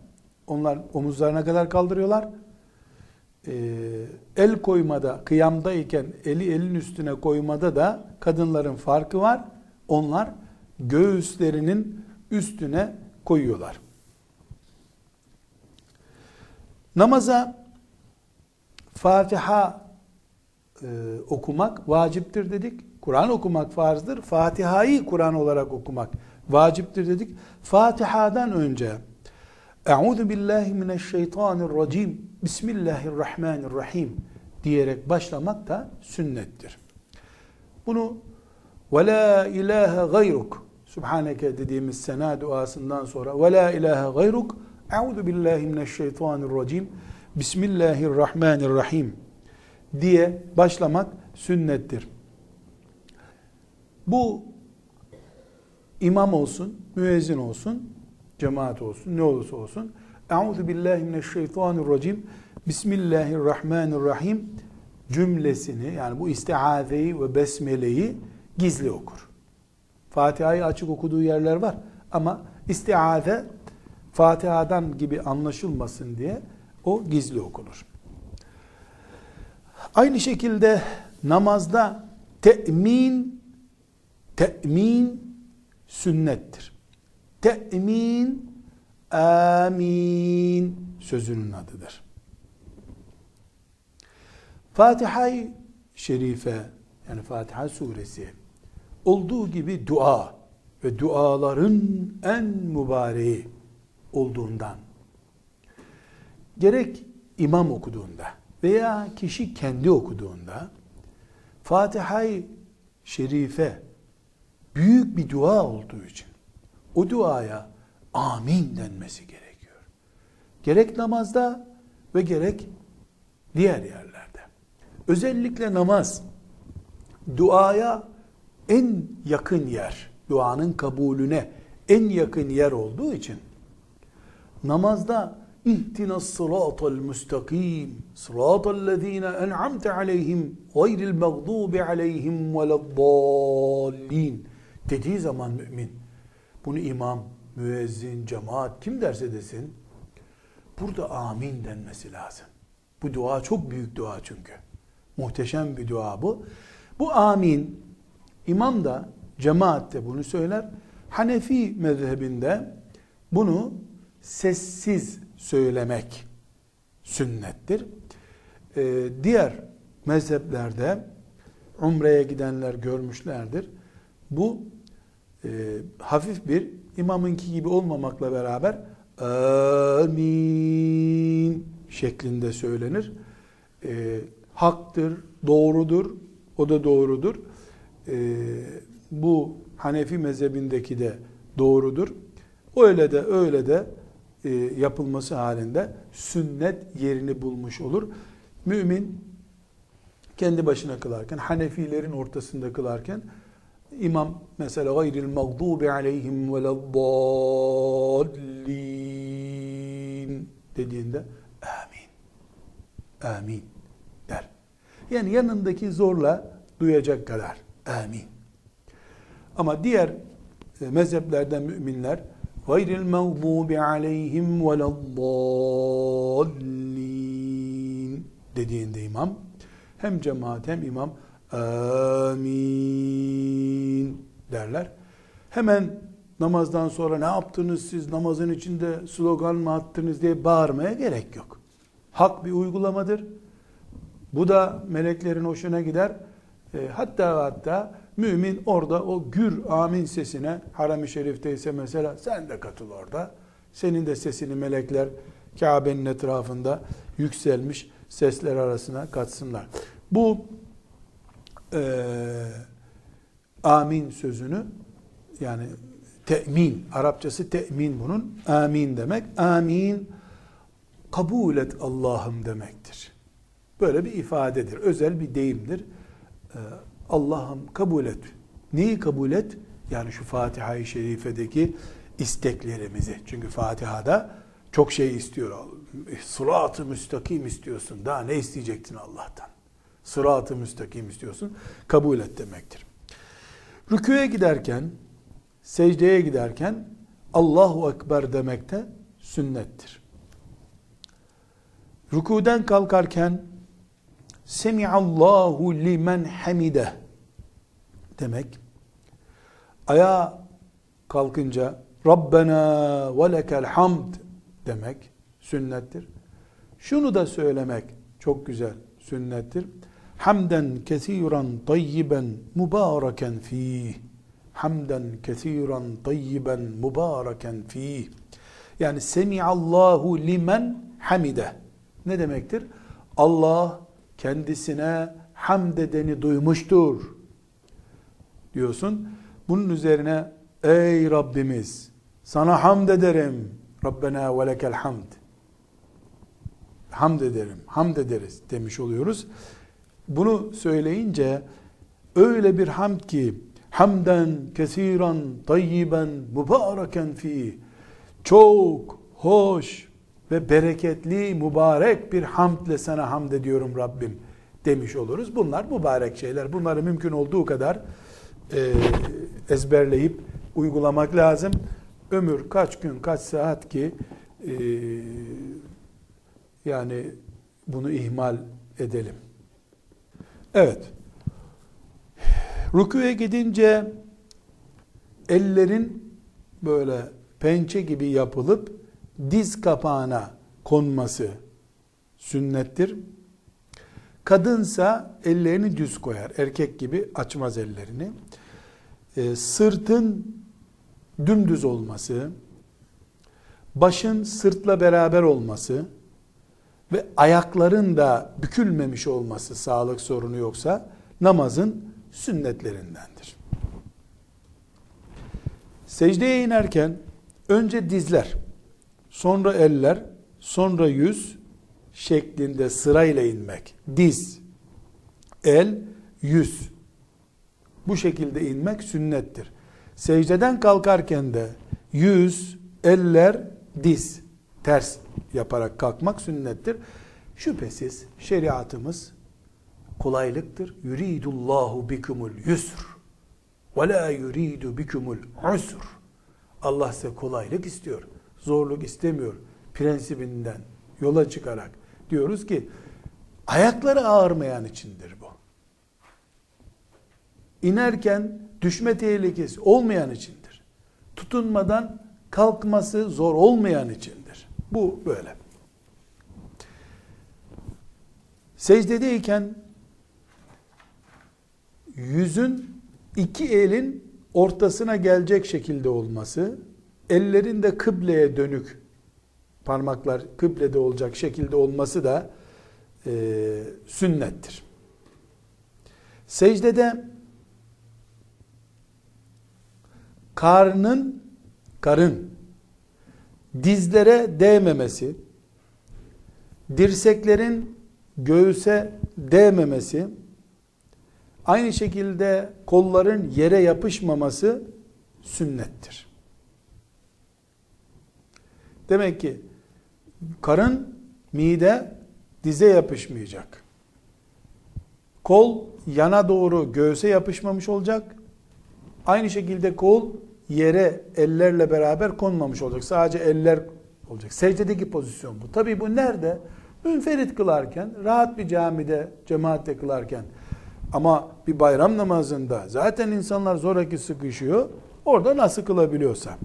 Onlar omuzlarına kadar kaldırıyorlar. E, el koymada, kıyamdayken eli elin üstüne koymada da kadınların farkı var. Onlar göğüslerinin üstüne koyuyorlar. Namaza Fatiha e, okumak vaciptir dedik. Kur'an okumak farzdır. Fatiha'yı Kur'an olarak okumak vaciptir dedik. Fatiha'dan önce Euzu billahi mineşşeytanirracim. Bismillahirrahmanirrahim diyerek başlamak da sünnettir. Bunu ve la ilahe gayruk Subhaneke dediğimiz sena duasından sonra ve la ilahe gayruk Euzu billahi mineşşeytanirracim. Bismillahirrahmanirrahim diye başlamak sünnettir. Bu imam olsun, müezzin olsun, cemaat olsun, ne olursa olsun. Euzu billahi mineşşeytanirracim. Bismillahirrahmanirrahim cümlesini yani bu istiazeyi ve besmeleyi gizli okur. Fatiha'yı açık okuduğu yerler var ama istiaze Fatiha'dan gibi anlaşılmasın diye o gizli okunur. Aynı şekilde namazda te'min te'min sünnettir. Te'min amin sözünün adıdır. Fatiha-i Şerife yani Fatiha suresi olduğu gibi dua ve duaların en mübareği olduğundan gerek imam okuduğunda veya kişi kendi okuduğunda Fatiha-i Şerife büyük bir dua olduğu için o duaya amin denmesi gerekiyor. Gerek namazda ve gerek diğer yerlerde. Özellikle namaz duaya en yakın yer, duanın kabulüne en yakın yer olduğu için namazda İhtina sıratal müstakim sıratal lezine en'amte aleyhim gayril mağdubi aleyhim veleddallin dediği zaman mümin bunu imam, müezzin, cemaat kim derse desin burada amin denmesi lazım. Bu dua çok büyük dua çünkü. Muhteşem bir dua bu. Bu amin imam da cemaat de bunu söyler. Hanefi mezhebinde bunu sessiz söylemek sünnettir. Ee, diğer mezheplerde umreye gidenler görmüşlerdir. Bu e, hafif bir imamınki gibi olmamakla beraber amin şeklinde söylenir. E, haktır, doğrudur, o da doğrudur. E, bu Hanefi mezhebindeki de doğrudur. Öyle de öyle de e, yapılması halinde sünnet yerini bulmuş olur. Mümin kendi başına kılarken, Hanefilerin ortasında kılarken imam mesela gayril mağdubi aleyhim veleddallin dediğinde amin amin der. Yani yanındaki zorla duyacak kadar amin. Ama diğer e, mezheplerden müminler gayril mağdubi aleyhim veleddallin dediğinde imam hem cemaat hem imam amin derler. Hemen namazdan sonra ne yaptınız siz namazın içinde slogan mı attınız diye bağırmaya gerek yok. Hak bir uygulamadır. Bu da meleklerin hoşuna gider. E, hatta hatta mümin orada o gür amin sesine haram-ı şerifteyse mesela sen de katıl orada. Senin de sesini melekler Kabe'nin etrafında yükselmiş sesler arasına katsınlar. Bu e, amin sözünü yani temin, Arapçası temin bunun. Amin demek. Amin kabul et Allah'ım demektir. Böyle bir ifadedir. Özel bir deyimdir. Ee, Allah'ım kabul et. Neyi kabul et? Yani şu Fatiha-i Şerife'deki isteklerimizi. Çünkü Fatiha'da çok şey istiyor. Sırat-ı müstakim istiyorsun. Daha ne isteyecektin Allah'tan? Sırat-ı müstakim istiyorsun. Kabul et demektir. Rüküye giderken, secdeye giderken Allahu Ekber demekte sünnettir. Rükuden kalkarken Semiallahu limen hamide demek. Ayağa kalkınca Rabbena ve lekel hamd demek sünnettir. Şunu da söylemek çok güzel sünnettir. Hamden kesiran tayyiben mübareken fih. Hamden kesiran tayyiben mübareken fih. Yani semiallahu limen hamide. Ne demektir? Allah kendisine hamd edeni duymuştur. Diyorsun. Bunun üzerine ey Rabbimiz sana hamd ederim. Rabbena ve lekel hamd. Hamd ederim, hamd ederiz demiş oluyoruz. Bunu söyleyince öyle bir hamd ki hamden kesiran tayyiben mübareken fi çok hoş ve bereketli mübarek bir hamdle sana hamd ediyorum Rabbim demiş oluruz. Bunlar mübarek şeyler. Bunları mümkün olduğu kadar e, ezberleyip uygulamak lazım. Ömür kaç gün, kaç saat ki e, yani bunu ihmal edelim. Evet. Rüküye gidince ellerin böyle pençe gibi yapılıp diz kapağına konması sünnettir. Kadınsa ellerini düz koyar. Erkek gibi açmaz ellerini. E, sırtın dümdüz olması, başın sırtla beraber olması ve ayakların da bükülmemiş olması sağlık sorunu yoksa namazın sünnetlerindendir. Secdeye inerken önce dizler, sonra eller, sonra yüz şeklinde sırayla inmek. Diz, el, yüz. Bu şekilde inmek sünnettir. Secdeden kalkarken de yüz, eller, diz ters yaparak kalkmak sünnettir. Şüphesiz şeriatımız kolaylıktır. Yuridullahu bikumul yusr ve la yuridu bikumul usr. Allah size kolaylık istiyor. Zorluk istemiyor. Prensibinden yola çıkarak diyoruz ki ayakları ağırmayan içindir bu. İnerken düşme tehlikesi olmayan içindir. Tutunmadan kalkması zor olmayan içindir. Bu böyle. Secdedeyken yüzün iki elin ortasına gelecek şekilde olması, ellerin de kıbleye dönük parmaklar kıblede olacak şekilde olması da e, sünnettir. Secdede karnın karın dizlere değmemesi, dirseklerin göğüse değmemesi, aynı şekilde kolların yere yapışmaması sünnettir. Demek ki karın, mide dize yapışmayacak. Kol yana doğru göğse yapışmamış olacak. Aynı şekilde kol yere ellerle beraber konmamış olacak. Sadece eller olacak. Secdedeki pozisyon bu. Tabi bu nerede? Münferit kılarken, rahat bir camide, cemaatte kılarken ama bir bayram namazında zaten insanlar zoraki sıkışıyor. Orada nasıl kılabiliyorsa.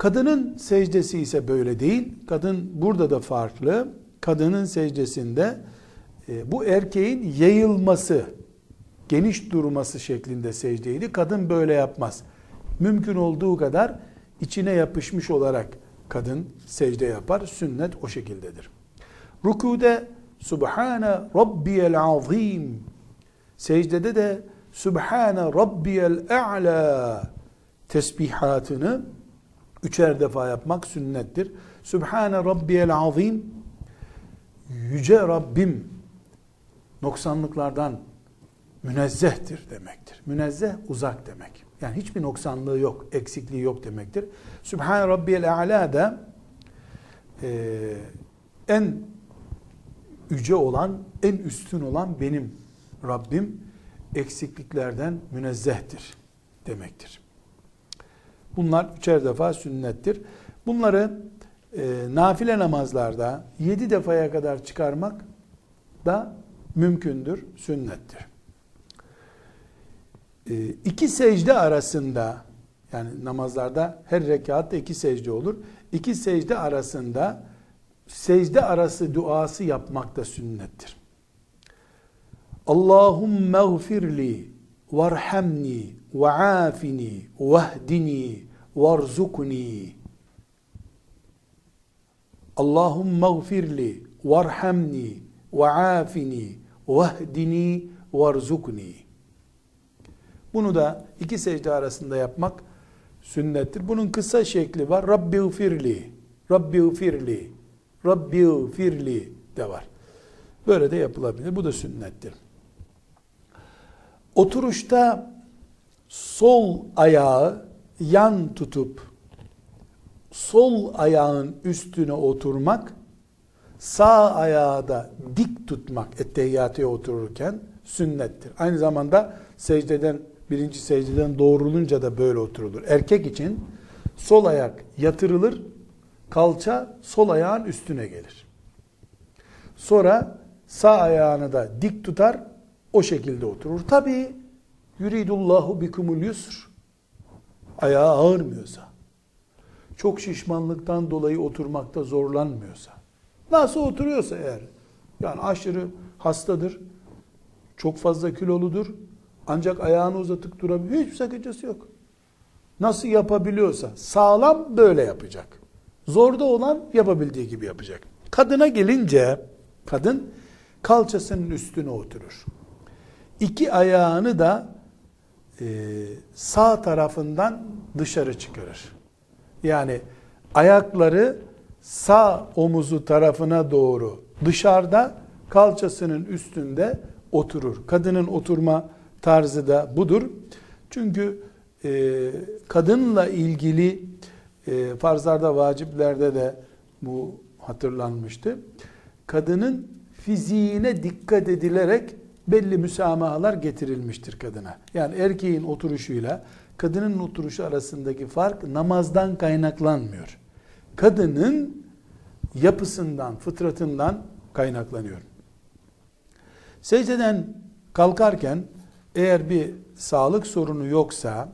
Kadının secdesi ise böyle değil. Kadın burada da farklı. Kadının secdesinde e, bu erkeğin yayılması, geniş durması şeklinde secdeydi. Kadın böyle yapmaz. Mümkün olduğu kadar içine yapışmış olarak kadın secde yapar. Sünnet o şekildedir. Rükude Subhane Rabbiyel Azim. Secdede de Subhane Rabbiyel A'la tesbihatını üçer defa yapmak sünnettir. Subhane Rabbiyel Azim yüce Rabbim noksanlıklardan münezzehtir demektir. Münezzeh uzak demek. Yani hiçbir noksanlığı yok, eksikliği yok demektir. Sübhane Rabbiyel A'la da e, en yüce olan, en üstün olan benim Rabbim eksikliklerden münezzehtir demektir. Bunlar üçer defa sünnettir. Bunları e, nafile namazlarda yedi defaya kadar çıkarmak da mümkündür, sünnettir. E, iki secde arasında yani namazlarda her rekatta iki secde olur. İki secde arasında secde arası duası yapmak da sünnettir. Allahümme gfirli varhamni afini vehdini varzukni Allahümme gfirli varhamni ve afini vehdini varzukni bunu da iki secde arasında yapmak sünnettir. Bunun kısa şekli var. Rabbi gfirli, Rabbi gfirli, Rabbi gfirli de var. Böyle de yapılabilir. Bu da sünnettir. Oturuşta sol ayağı yan tutup sol ayağın üstüne oturmak, sağ ayağı da dik tutmak ettehiyyatüye otururken sünnettir. Aynı zamanda secdeden birinci secdeden doğrulunca da böyle oturulur. Erkek için sol ayak yatırılır, kalça sol ayağın üstüne gelir. Sonra sağ ayağını da dik tutar, o şekilde oturur. Tabi yuridullahu bikumul yusr. Ayağı ağırmıyorsa, çok şişmanlıktan dolayı oturmakta zorlanmıyorsa, nasıl oturuyorsa eğer, yani aşırı hastadır, çok fazla kiloludur, ancak ayağını uzatıp durabiliyor. Hiçbir sakıncası yok. Nasıl yapabiliyorsa sağlam böyle yapacak. Zorda olan yapabildiği gibi yapacak. Kadına gelince kadın kalçasının üstüne oturur. İki ayağını da e, sağ tarafından dışarı çıkarır. Yani ayakları sağ omuzu tarafına doğru dışarıda kalçasının üstünde oturur. Kadının oturma tarzı da budur. Çünkü e, kadınla ilgili e, farzlarda, vaciplerde de bu hatırlanmıştı. Kadının fiziğine dikkat edilerek belli müsamahalar getirilmiştir kadına. Yani erkeğin oturuşuyla kadının oturuşu arasındaki fark namazdan kaynaklanmıyor. Kadının yapısından, fıtratından kaynaklanıyor. Secdeden kalkarken eğer bir sağlık sorunu yoksa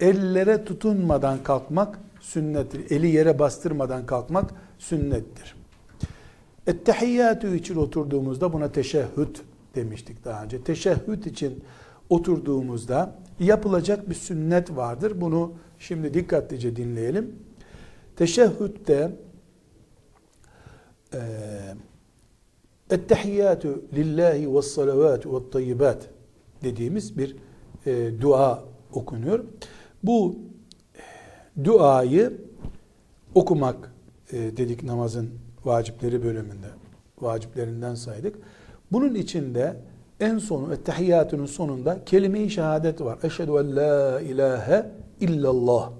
ellere tutunmadan kalkmak sünnettir. Eli yere bastırmadan kalkmak sünnettir. Ettehiyyatü için oturduğumuzda buna teşehhüd demiştik daha önce. Teşehhüd için oturduğumuzda yapılacak bir sünnet vardır. Bunu şimdi dikkatlice dinleyelim. Teşehhütte e, Ettehiyyatü lillahi ve salavatü ve tayyibat dediğimiz bir e, dua okunuyor. Bu e, duayı okumak e, dedik namazın vacipleri bölümünde. Vaciplerinden saydık. Bunun içinde en sonu ettehiyyatının sonunda kelime-i şehadet var. Eşhedü en la ilahe illallah.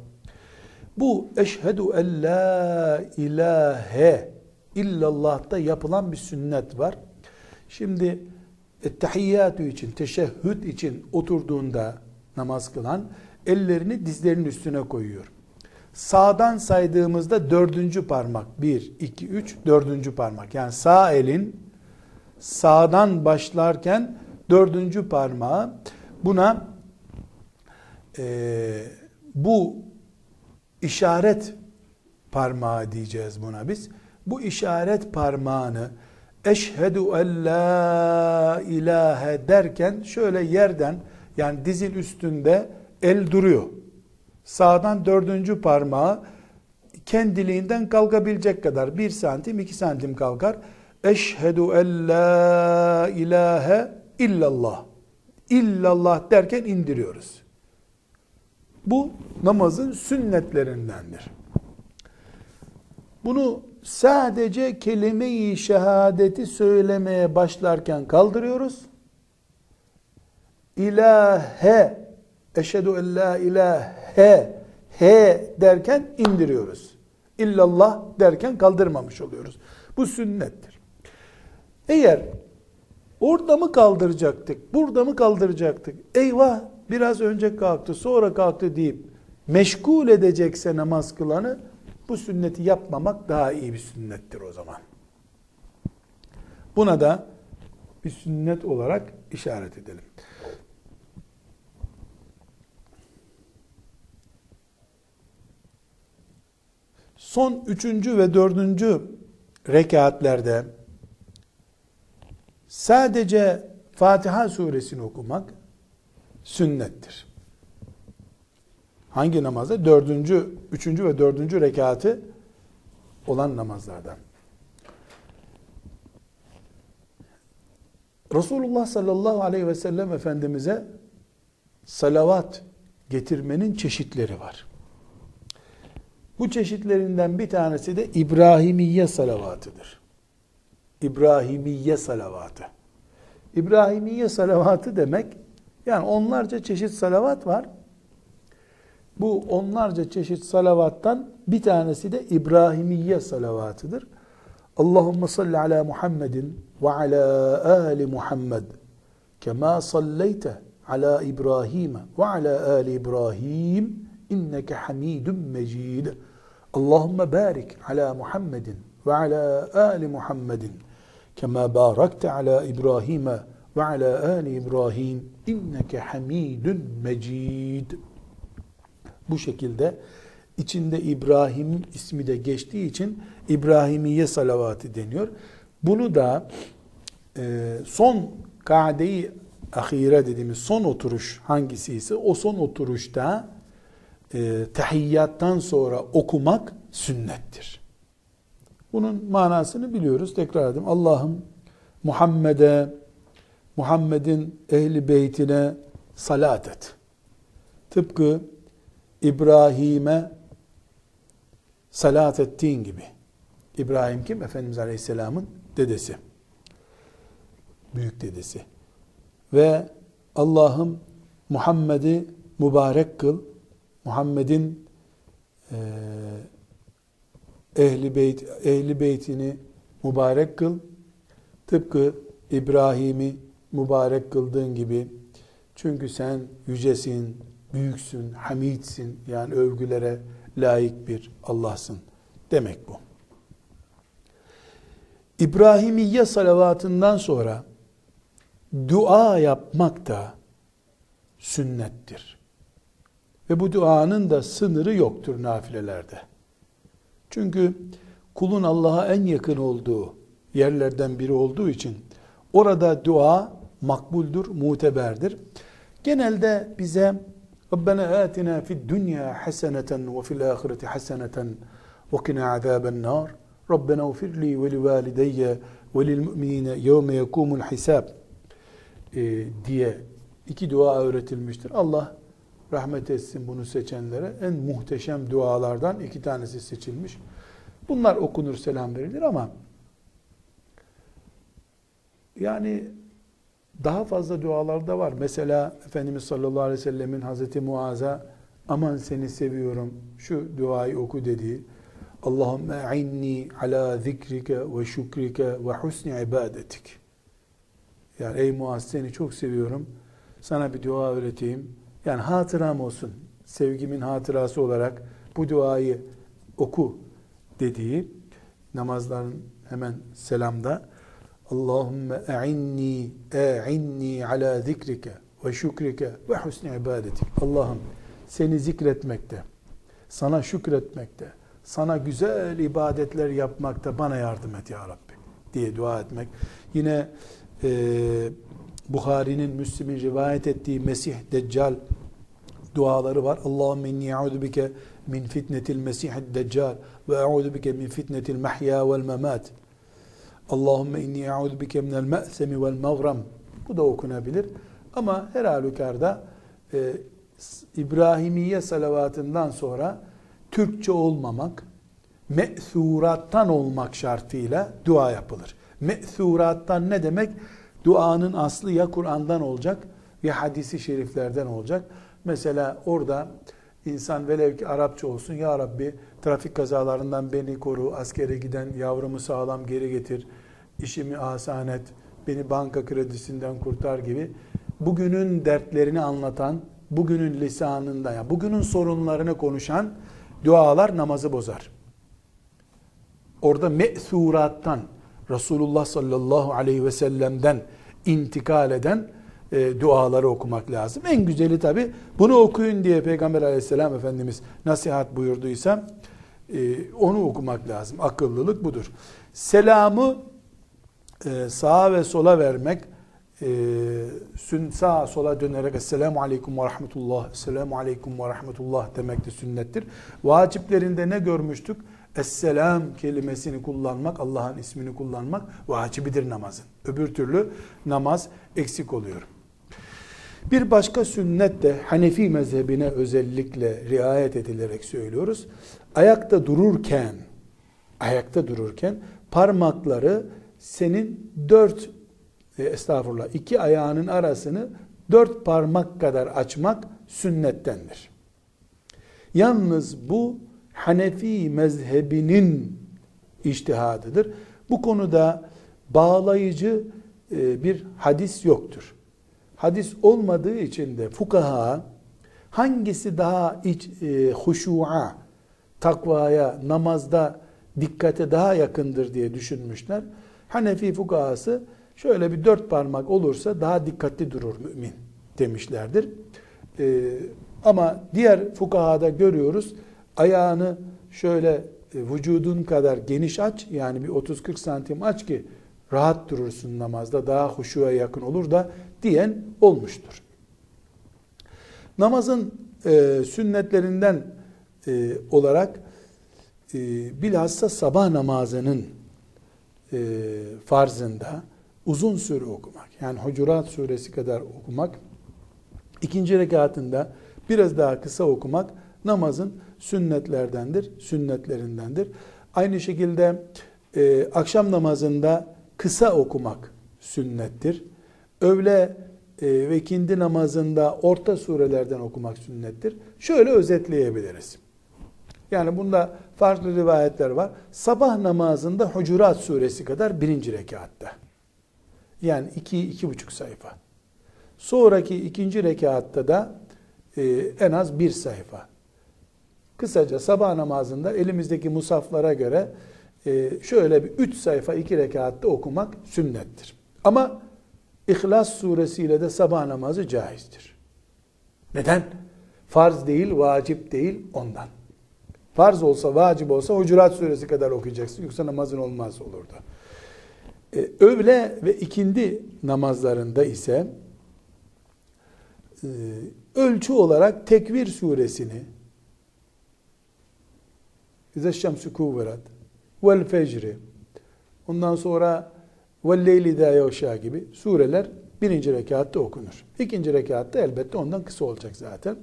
Bu eşhedü en la ilahe illallah'ta yapılan bir sünnet var. Şimdi ettehiyyatü için, teşehhüd için oturduğunda namaz kılan ellerini dizlerinin üstüne koyuyor. Sağdan saydığımızda dördüncü parmak. Bir, iki, üç, dördüncü parmak. Yani sağ elin sağdan başlarken dördüncü parmağı buna e, bu işaret parmağı diyeceğiz buna biz. Bu işaret parmağını eşhedü en la ilahe derken şöyle yerden yani dizin üstünde el duruyor. Sağdan dördüncü parmağı kendiliğinden kalkabilecek kadar bir santim iki santim kalkar. Eşhedü en la ilahe illallah. İllallah derken indiriyoruz. Bu namazın sünnetlerindendir. Bunu sadece kelime-i şehadeti söylemeye başlarken kaldırıyoruz. İlahe, eşhedü en la ilahe, he derken indiriyoruz. İllallah derken kaldırmamış oluyoruz. Bu sünnettir. Eğer orada mı kaldıracaktık, burada mı kaldıracaktık? Eyvah biraz önce kalktı, sonra kalktı deyip meşgul edecekse namaz kılanı bu sünneti yapmamak daha iyi bir sünnettir o zaman. Buna da bir sünnet olarak işaret edelim. Son üçüncü ve dördüncü rekatlerde sadece Fatiha suresini okumak sünnettir. Hangi namazda? Dördüncü, üçüncü ve dördüncü rekatı olan namazlardan. Resulullah sallallahu aleyhi ve sellem Efendimiz'e salavat getirmenin çeşitleri var. Bu çeşitlerinden bir tanesi de İbrahimiye salavatıdır. İbrahimiye salavatı. İbrahimiye salavatı demek, yani onlarca çeşit salavat var. Bu onlarca çeşit salavattan bir tanesi de İbrahimiye salavatıdır. Allahümme salli ala Muhammedin ve ala ali Muhammed kema salleyte ala İbrahim ve ala ali İbrahim inneke hamidun mecid. Allahümme barik ala Muhammedin ve ala ali Muhammedin kema barakte ala İbrahim ve ala ali İbrahim inneke hamidun mecid. Bu şekilde içinde İbrahim ismi de geçtiği için İbrahimiye salavatı deniyor. Bunu da e, son kadeyi ahire dediğimiz son oturuş hangisi ise o son oturuşta e, tahiyyattan sonra okumak sünnettir. Bunun manasını biliyoruz. Tekrar edeyim. Allah'ım Muhammed'e, Muhammed'in ehli beytine salat et. Tıpkı İbrahim'e salat ettiğin gibi. İbrahim kim? Efendimiz Aleyhisselam'ın dedesi. Büyük dedesi. Ve Allah'ım Muhammed'i mübarek kıl. Muhammed'in e, ehli beyt ehli beytini mübarek kıl. Tıpkı İbrahim'i mübarek kıldığın gibi. Çünkü sen yücesin, büyüksün, hamidsin. Yani övgülere layık bir Allah'sın. Demek bu. İbrahimiye salavatından sonra dua yapmak da sünnettir. Ve bu duanın da sınırı yoktur nafilelerde. Çünkü kulun Allah'a en yakın olduğu yerlerden biri olduğu için orada dua makbuldür, muteberdir. Genelde bize Rabbena atina fid dünya haseneten ve fil ahireti haseneten ve kina azaben nar. Rabbena ufirli ve li valideyye ve lil müminine yevme yekumul hisab diye iki dua öğretilmiştir. Allah rahmet etsin bunu seçenlere. En muhteşem dualardan iki tanesi seçilmiş. Bunlar okunur selam verilir ama yani daha fazla dualar da var. Mesela Efendimiz sallallahu aleyhi ve sellemin Hazreti Muaz'a aman seni seviyorum şu duayı oku dediği Allahümme inni ala zikrike ve şükrike ve husni ibadetik. Yani ey Muaz seni çok seviyorum. Sana bir dua öğreteyim. Yani hatıram olsun. Sevgimin hatırası olarak bu duayı oku dediği namazların hemen selamda Allahümme e'inni e'inni ala zikrike ve şükrike ve husni ibadetik. Allah'ım seni zikretmekte, sana şükretmekte, sana güzel ibadetler yapmakta bana yardım et ya Rabbi diye dua etmek. Yine e, Bukhari'nin, Müslim'in rivayet ettiği Mesih Deccal duaları var. Allahümme inni e'udu bike min fitnetil mesihid deccal ve e'udu bike min fitnetil mahya vel memat. Allahümme inni e'udu bike minel me'semi vel mağram. Bu da okunabilir. Ama her halükarda e, İbrahimiye salavatından sonra Türkçe olmamak me'surattan olmak şartıyla dua yapılır. Me'surattan ne demek? Duanın aslı ya Kur'an'dan olacak ya hadisi şeriflerden olacak. Mesela orada insan velev ki Arapça olsun ya Rabbi trafik kazalarından beni koru, askere giden yavrumu sağlam geri getir, işimi asan et, beni banka kredisinden kurtar gibi bugünün dertlerini anlatan, bugünün lisanında, yani bugünün sorunlarını konuşan dualar namazı bozar. Orada me'surattan, Resulullah sallallahu aleyhi ve sellem'den intikal eden e, duaları okumak lazım. En güzeli tabi bunu okuyun diye Peygamber aleyhisselam Efendimiz nasihat buyurduysa e, onu okumak lazım. Akıllılık budur. Selamı e, sağa ve sola vermek, e, sağa sola dönerek Esselamu Aleyküm ve Rahmetullah, Esselamu Aleyküm ve Rahmetullah demek de sünnettir. Vaciplerinde ne görmüştük? Esselam kelimesini kullanmak, Allah'ın ismini kullanmak vacibidir namazın. Öbür türlü namaz eksik oluyor. Bir başka sünnet de Hanefi mezhebine özellikle riayet edilerek söylüyoruz. Ayakta dururken, ayakta dururken parmakları senin dört, e, estağfurullah, iki ayağının arasını dört parmak kadar açmak sünnettendir. Yalnız bu Hanefi mezhebinin iştihadıdır. Bu konuda bağlayıcı e, bir hadis yoktur. Hadis olmadığı için de fukaha hangisi daha iç, e, huşu'a, takvaya, namazda dikkate daha yakındır diye düşünmüşler. Hanefi fukahası şöyle bir dört parmak olursa daha dikkatli durur mümin demişlerdir. Ee, ama diğer fukahada görüyoruz ayağını şöyle e, vücudun kadar geniş aç yani bir 30-40 santim aç ki rahat durursun namazda daha huşuya yakın olur da diyen olmuştur. Namazın e, sünnetlerinden e, olarak e, bilhassa sabah namazının e, farzında uzun süre okumak, yani Hucurat suresi kadar okumak, ikinci rekatında biraz daha kısa okumak namazın sünnetlerdendir, sünnetlerindendir. Aynı şekilde e, akşam namazında kısa okumak sünnettir. Öğle e, ve ikindi namazında orta surelerden okumak sünnettir. Şöyle özetleyebiliriz. Yani bunda farklı rivayetler var. Sabah namazında Hucurat suresi kadar birinci rekatta. Yani iki, iki buçuk sayfa. Sonraki ikinci rekatta da e, en az bir sayfa. Kısaca sabah namazında elimizdeki musaflara göre e, şöyle bir üç sayfa iki rekatta okumak sünnettir. Ama İhlas suresiyle de sabah namazı caizdir. Neden? Farz değil, vacip değil ondan. Farz olsa, vacip olsa Hucurat suresi kadar okuyacaksın. Yoksa namazın olmaz olurdu. Ee, öğle ve ikindi namazlarında ise e, ölçü olarak tekvir suresini İze şemsü kuvverat vel fecri ondan sonra ve leyli da gibi sureler birinci rekatta okunur. İkinci rekatta elbette ondan kısa olacak zaten.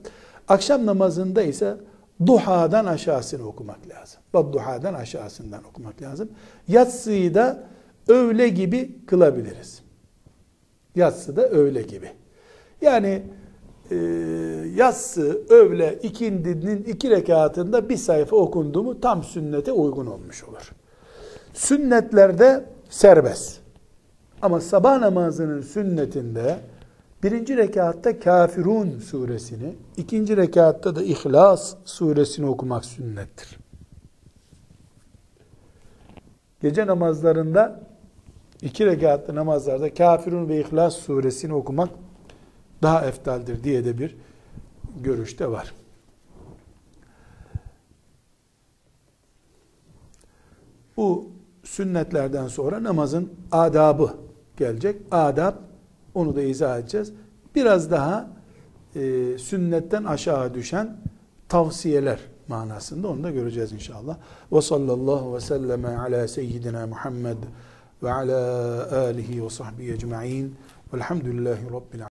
Akşam namazında ise duhadan aşağısını okumak lazım. Ve duhadan aşağısından okumak lazım. Yatsıyı da öğle gibi kılabiliriz. Yatsı da öğle gibi. Yani e, yatsı, öğle, ikindinin iki rekatında bir sayfa okundu mu tam sünnete uygun olmuş olur. Sünnetlerde serbest. Ama sabah namazının sünnetinde birinci rekatta Kafirun suresini, ikinci rekatta da İhlas suresini okumak sünnettir. Gece namazlarında iki rekatlı namazlarda Kafirun ve İhlas suresini okumak daha eftaldir diye de bir görüşte var. Bu sünnetlerden sonra namazın adabı gelecek. Adab, onu da izah edeceğiz. Biraz daha e, sünnetten aşağı düşen tavsiyeler manasında onu da göreceğiz inşallah. Ve sallallahu ve selleme ala seyyidina Muhammed ve ala alihi ve sahbihi ecma'in velhamdülillahi rabbil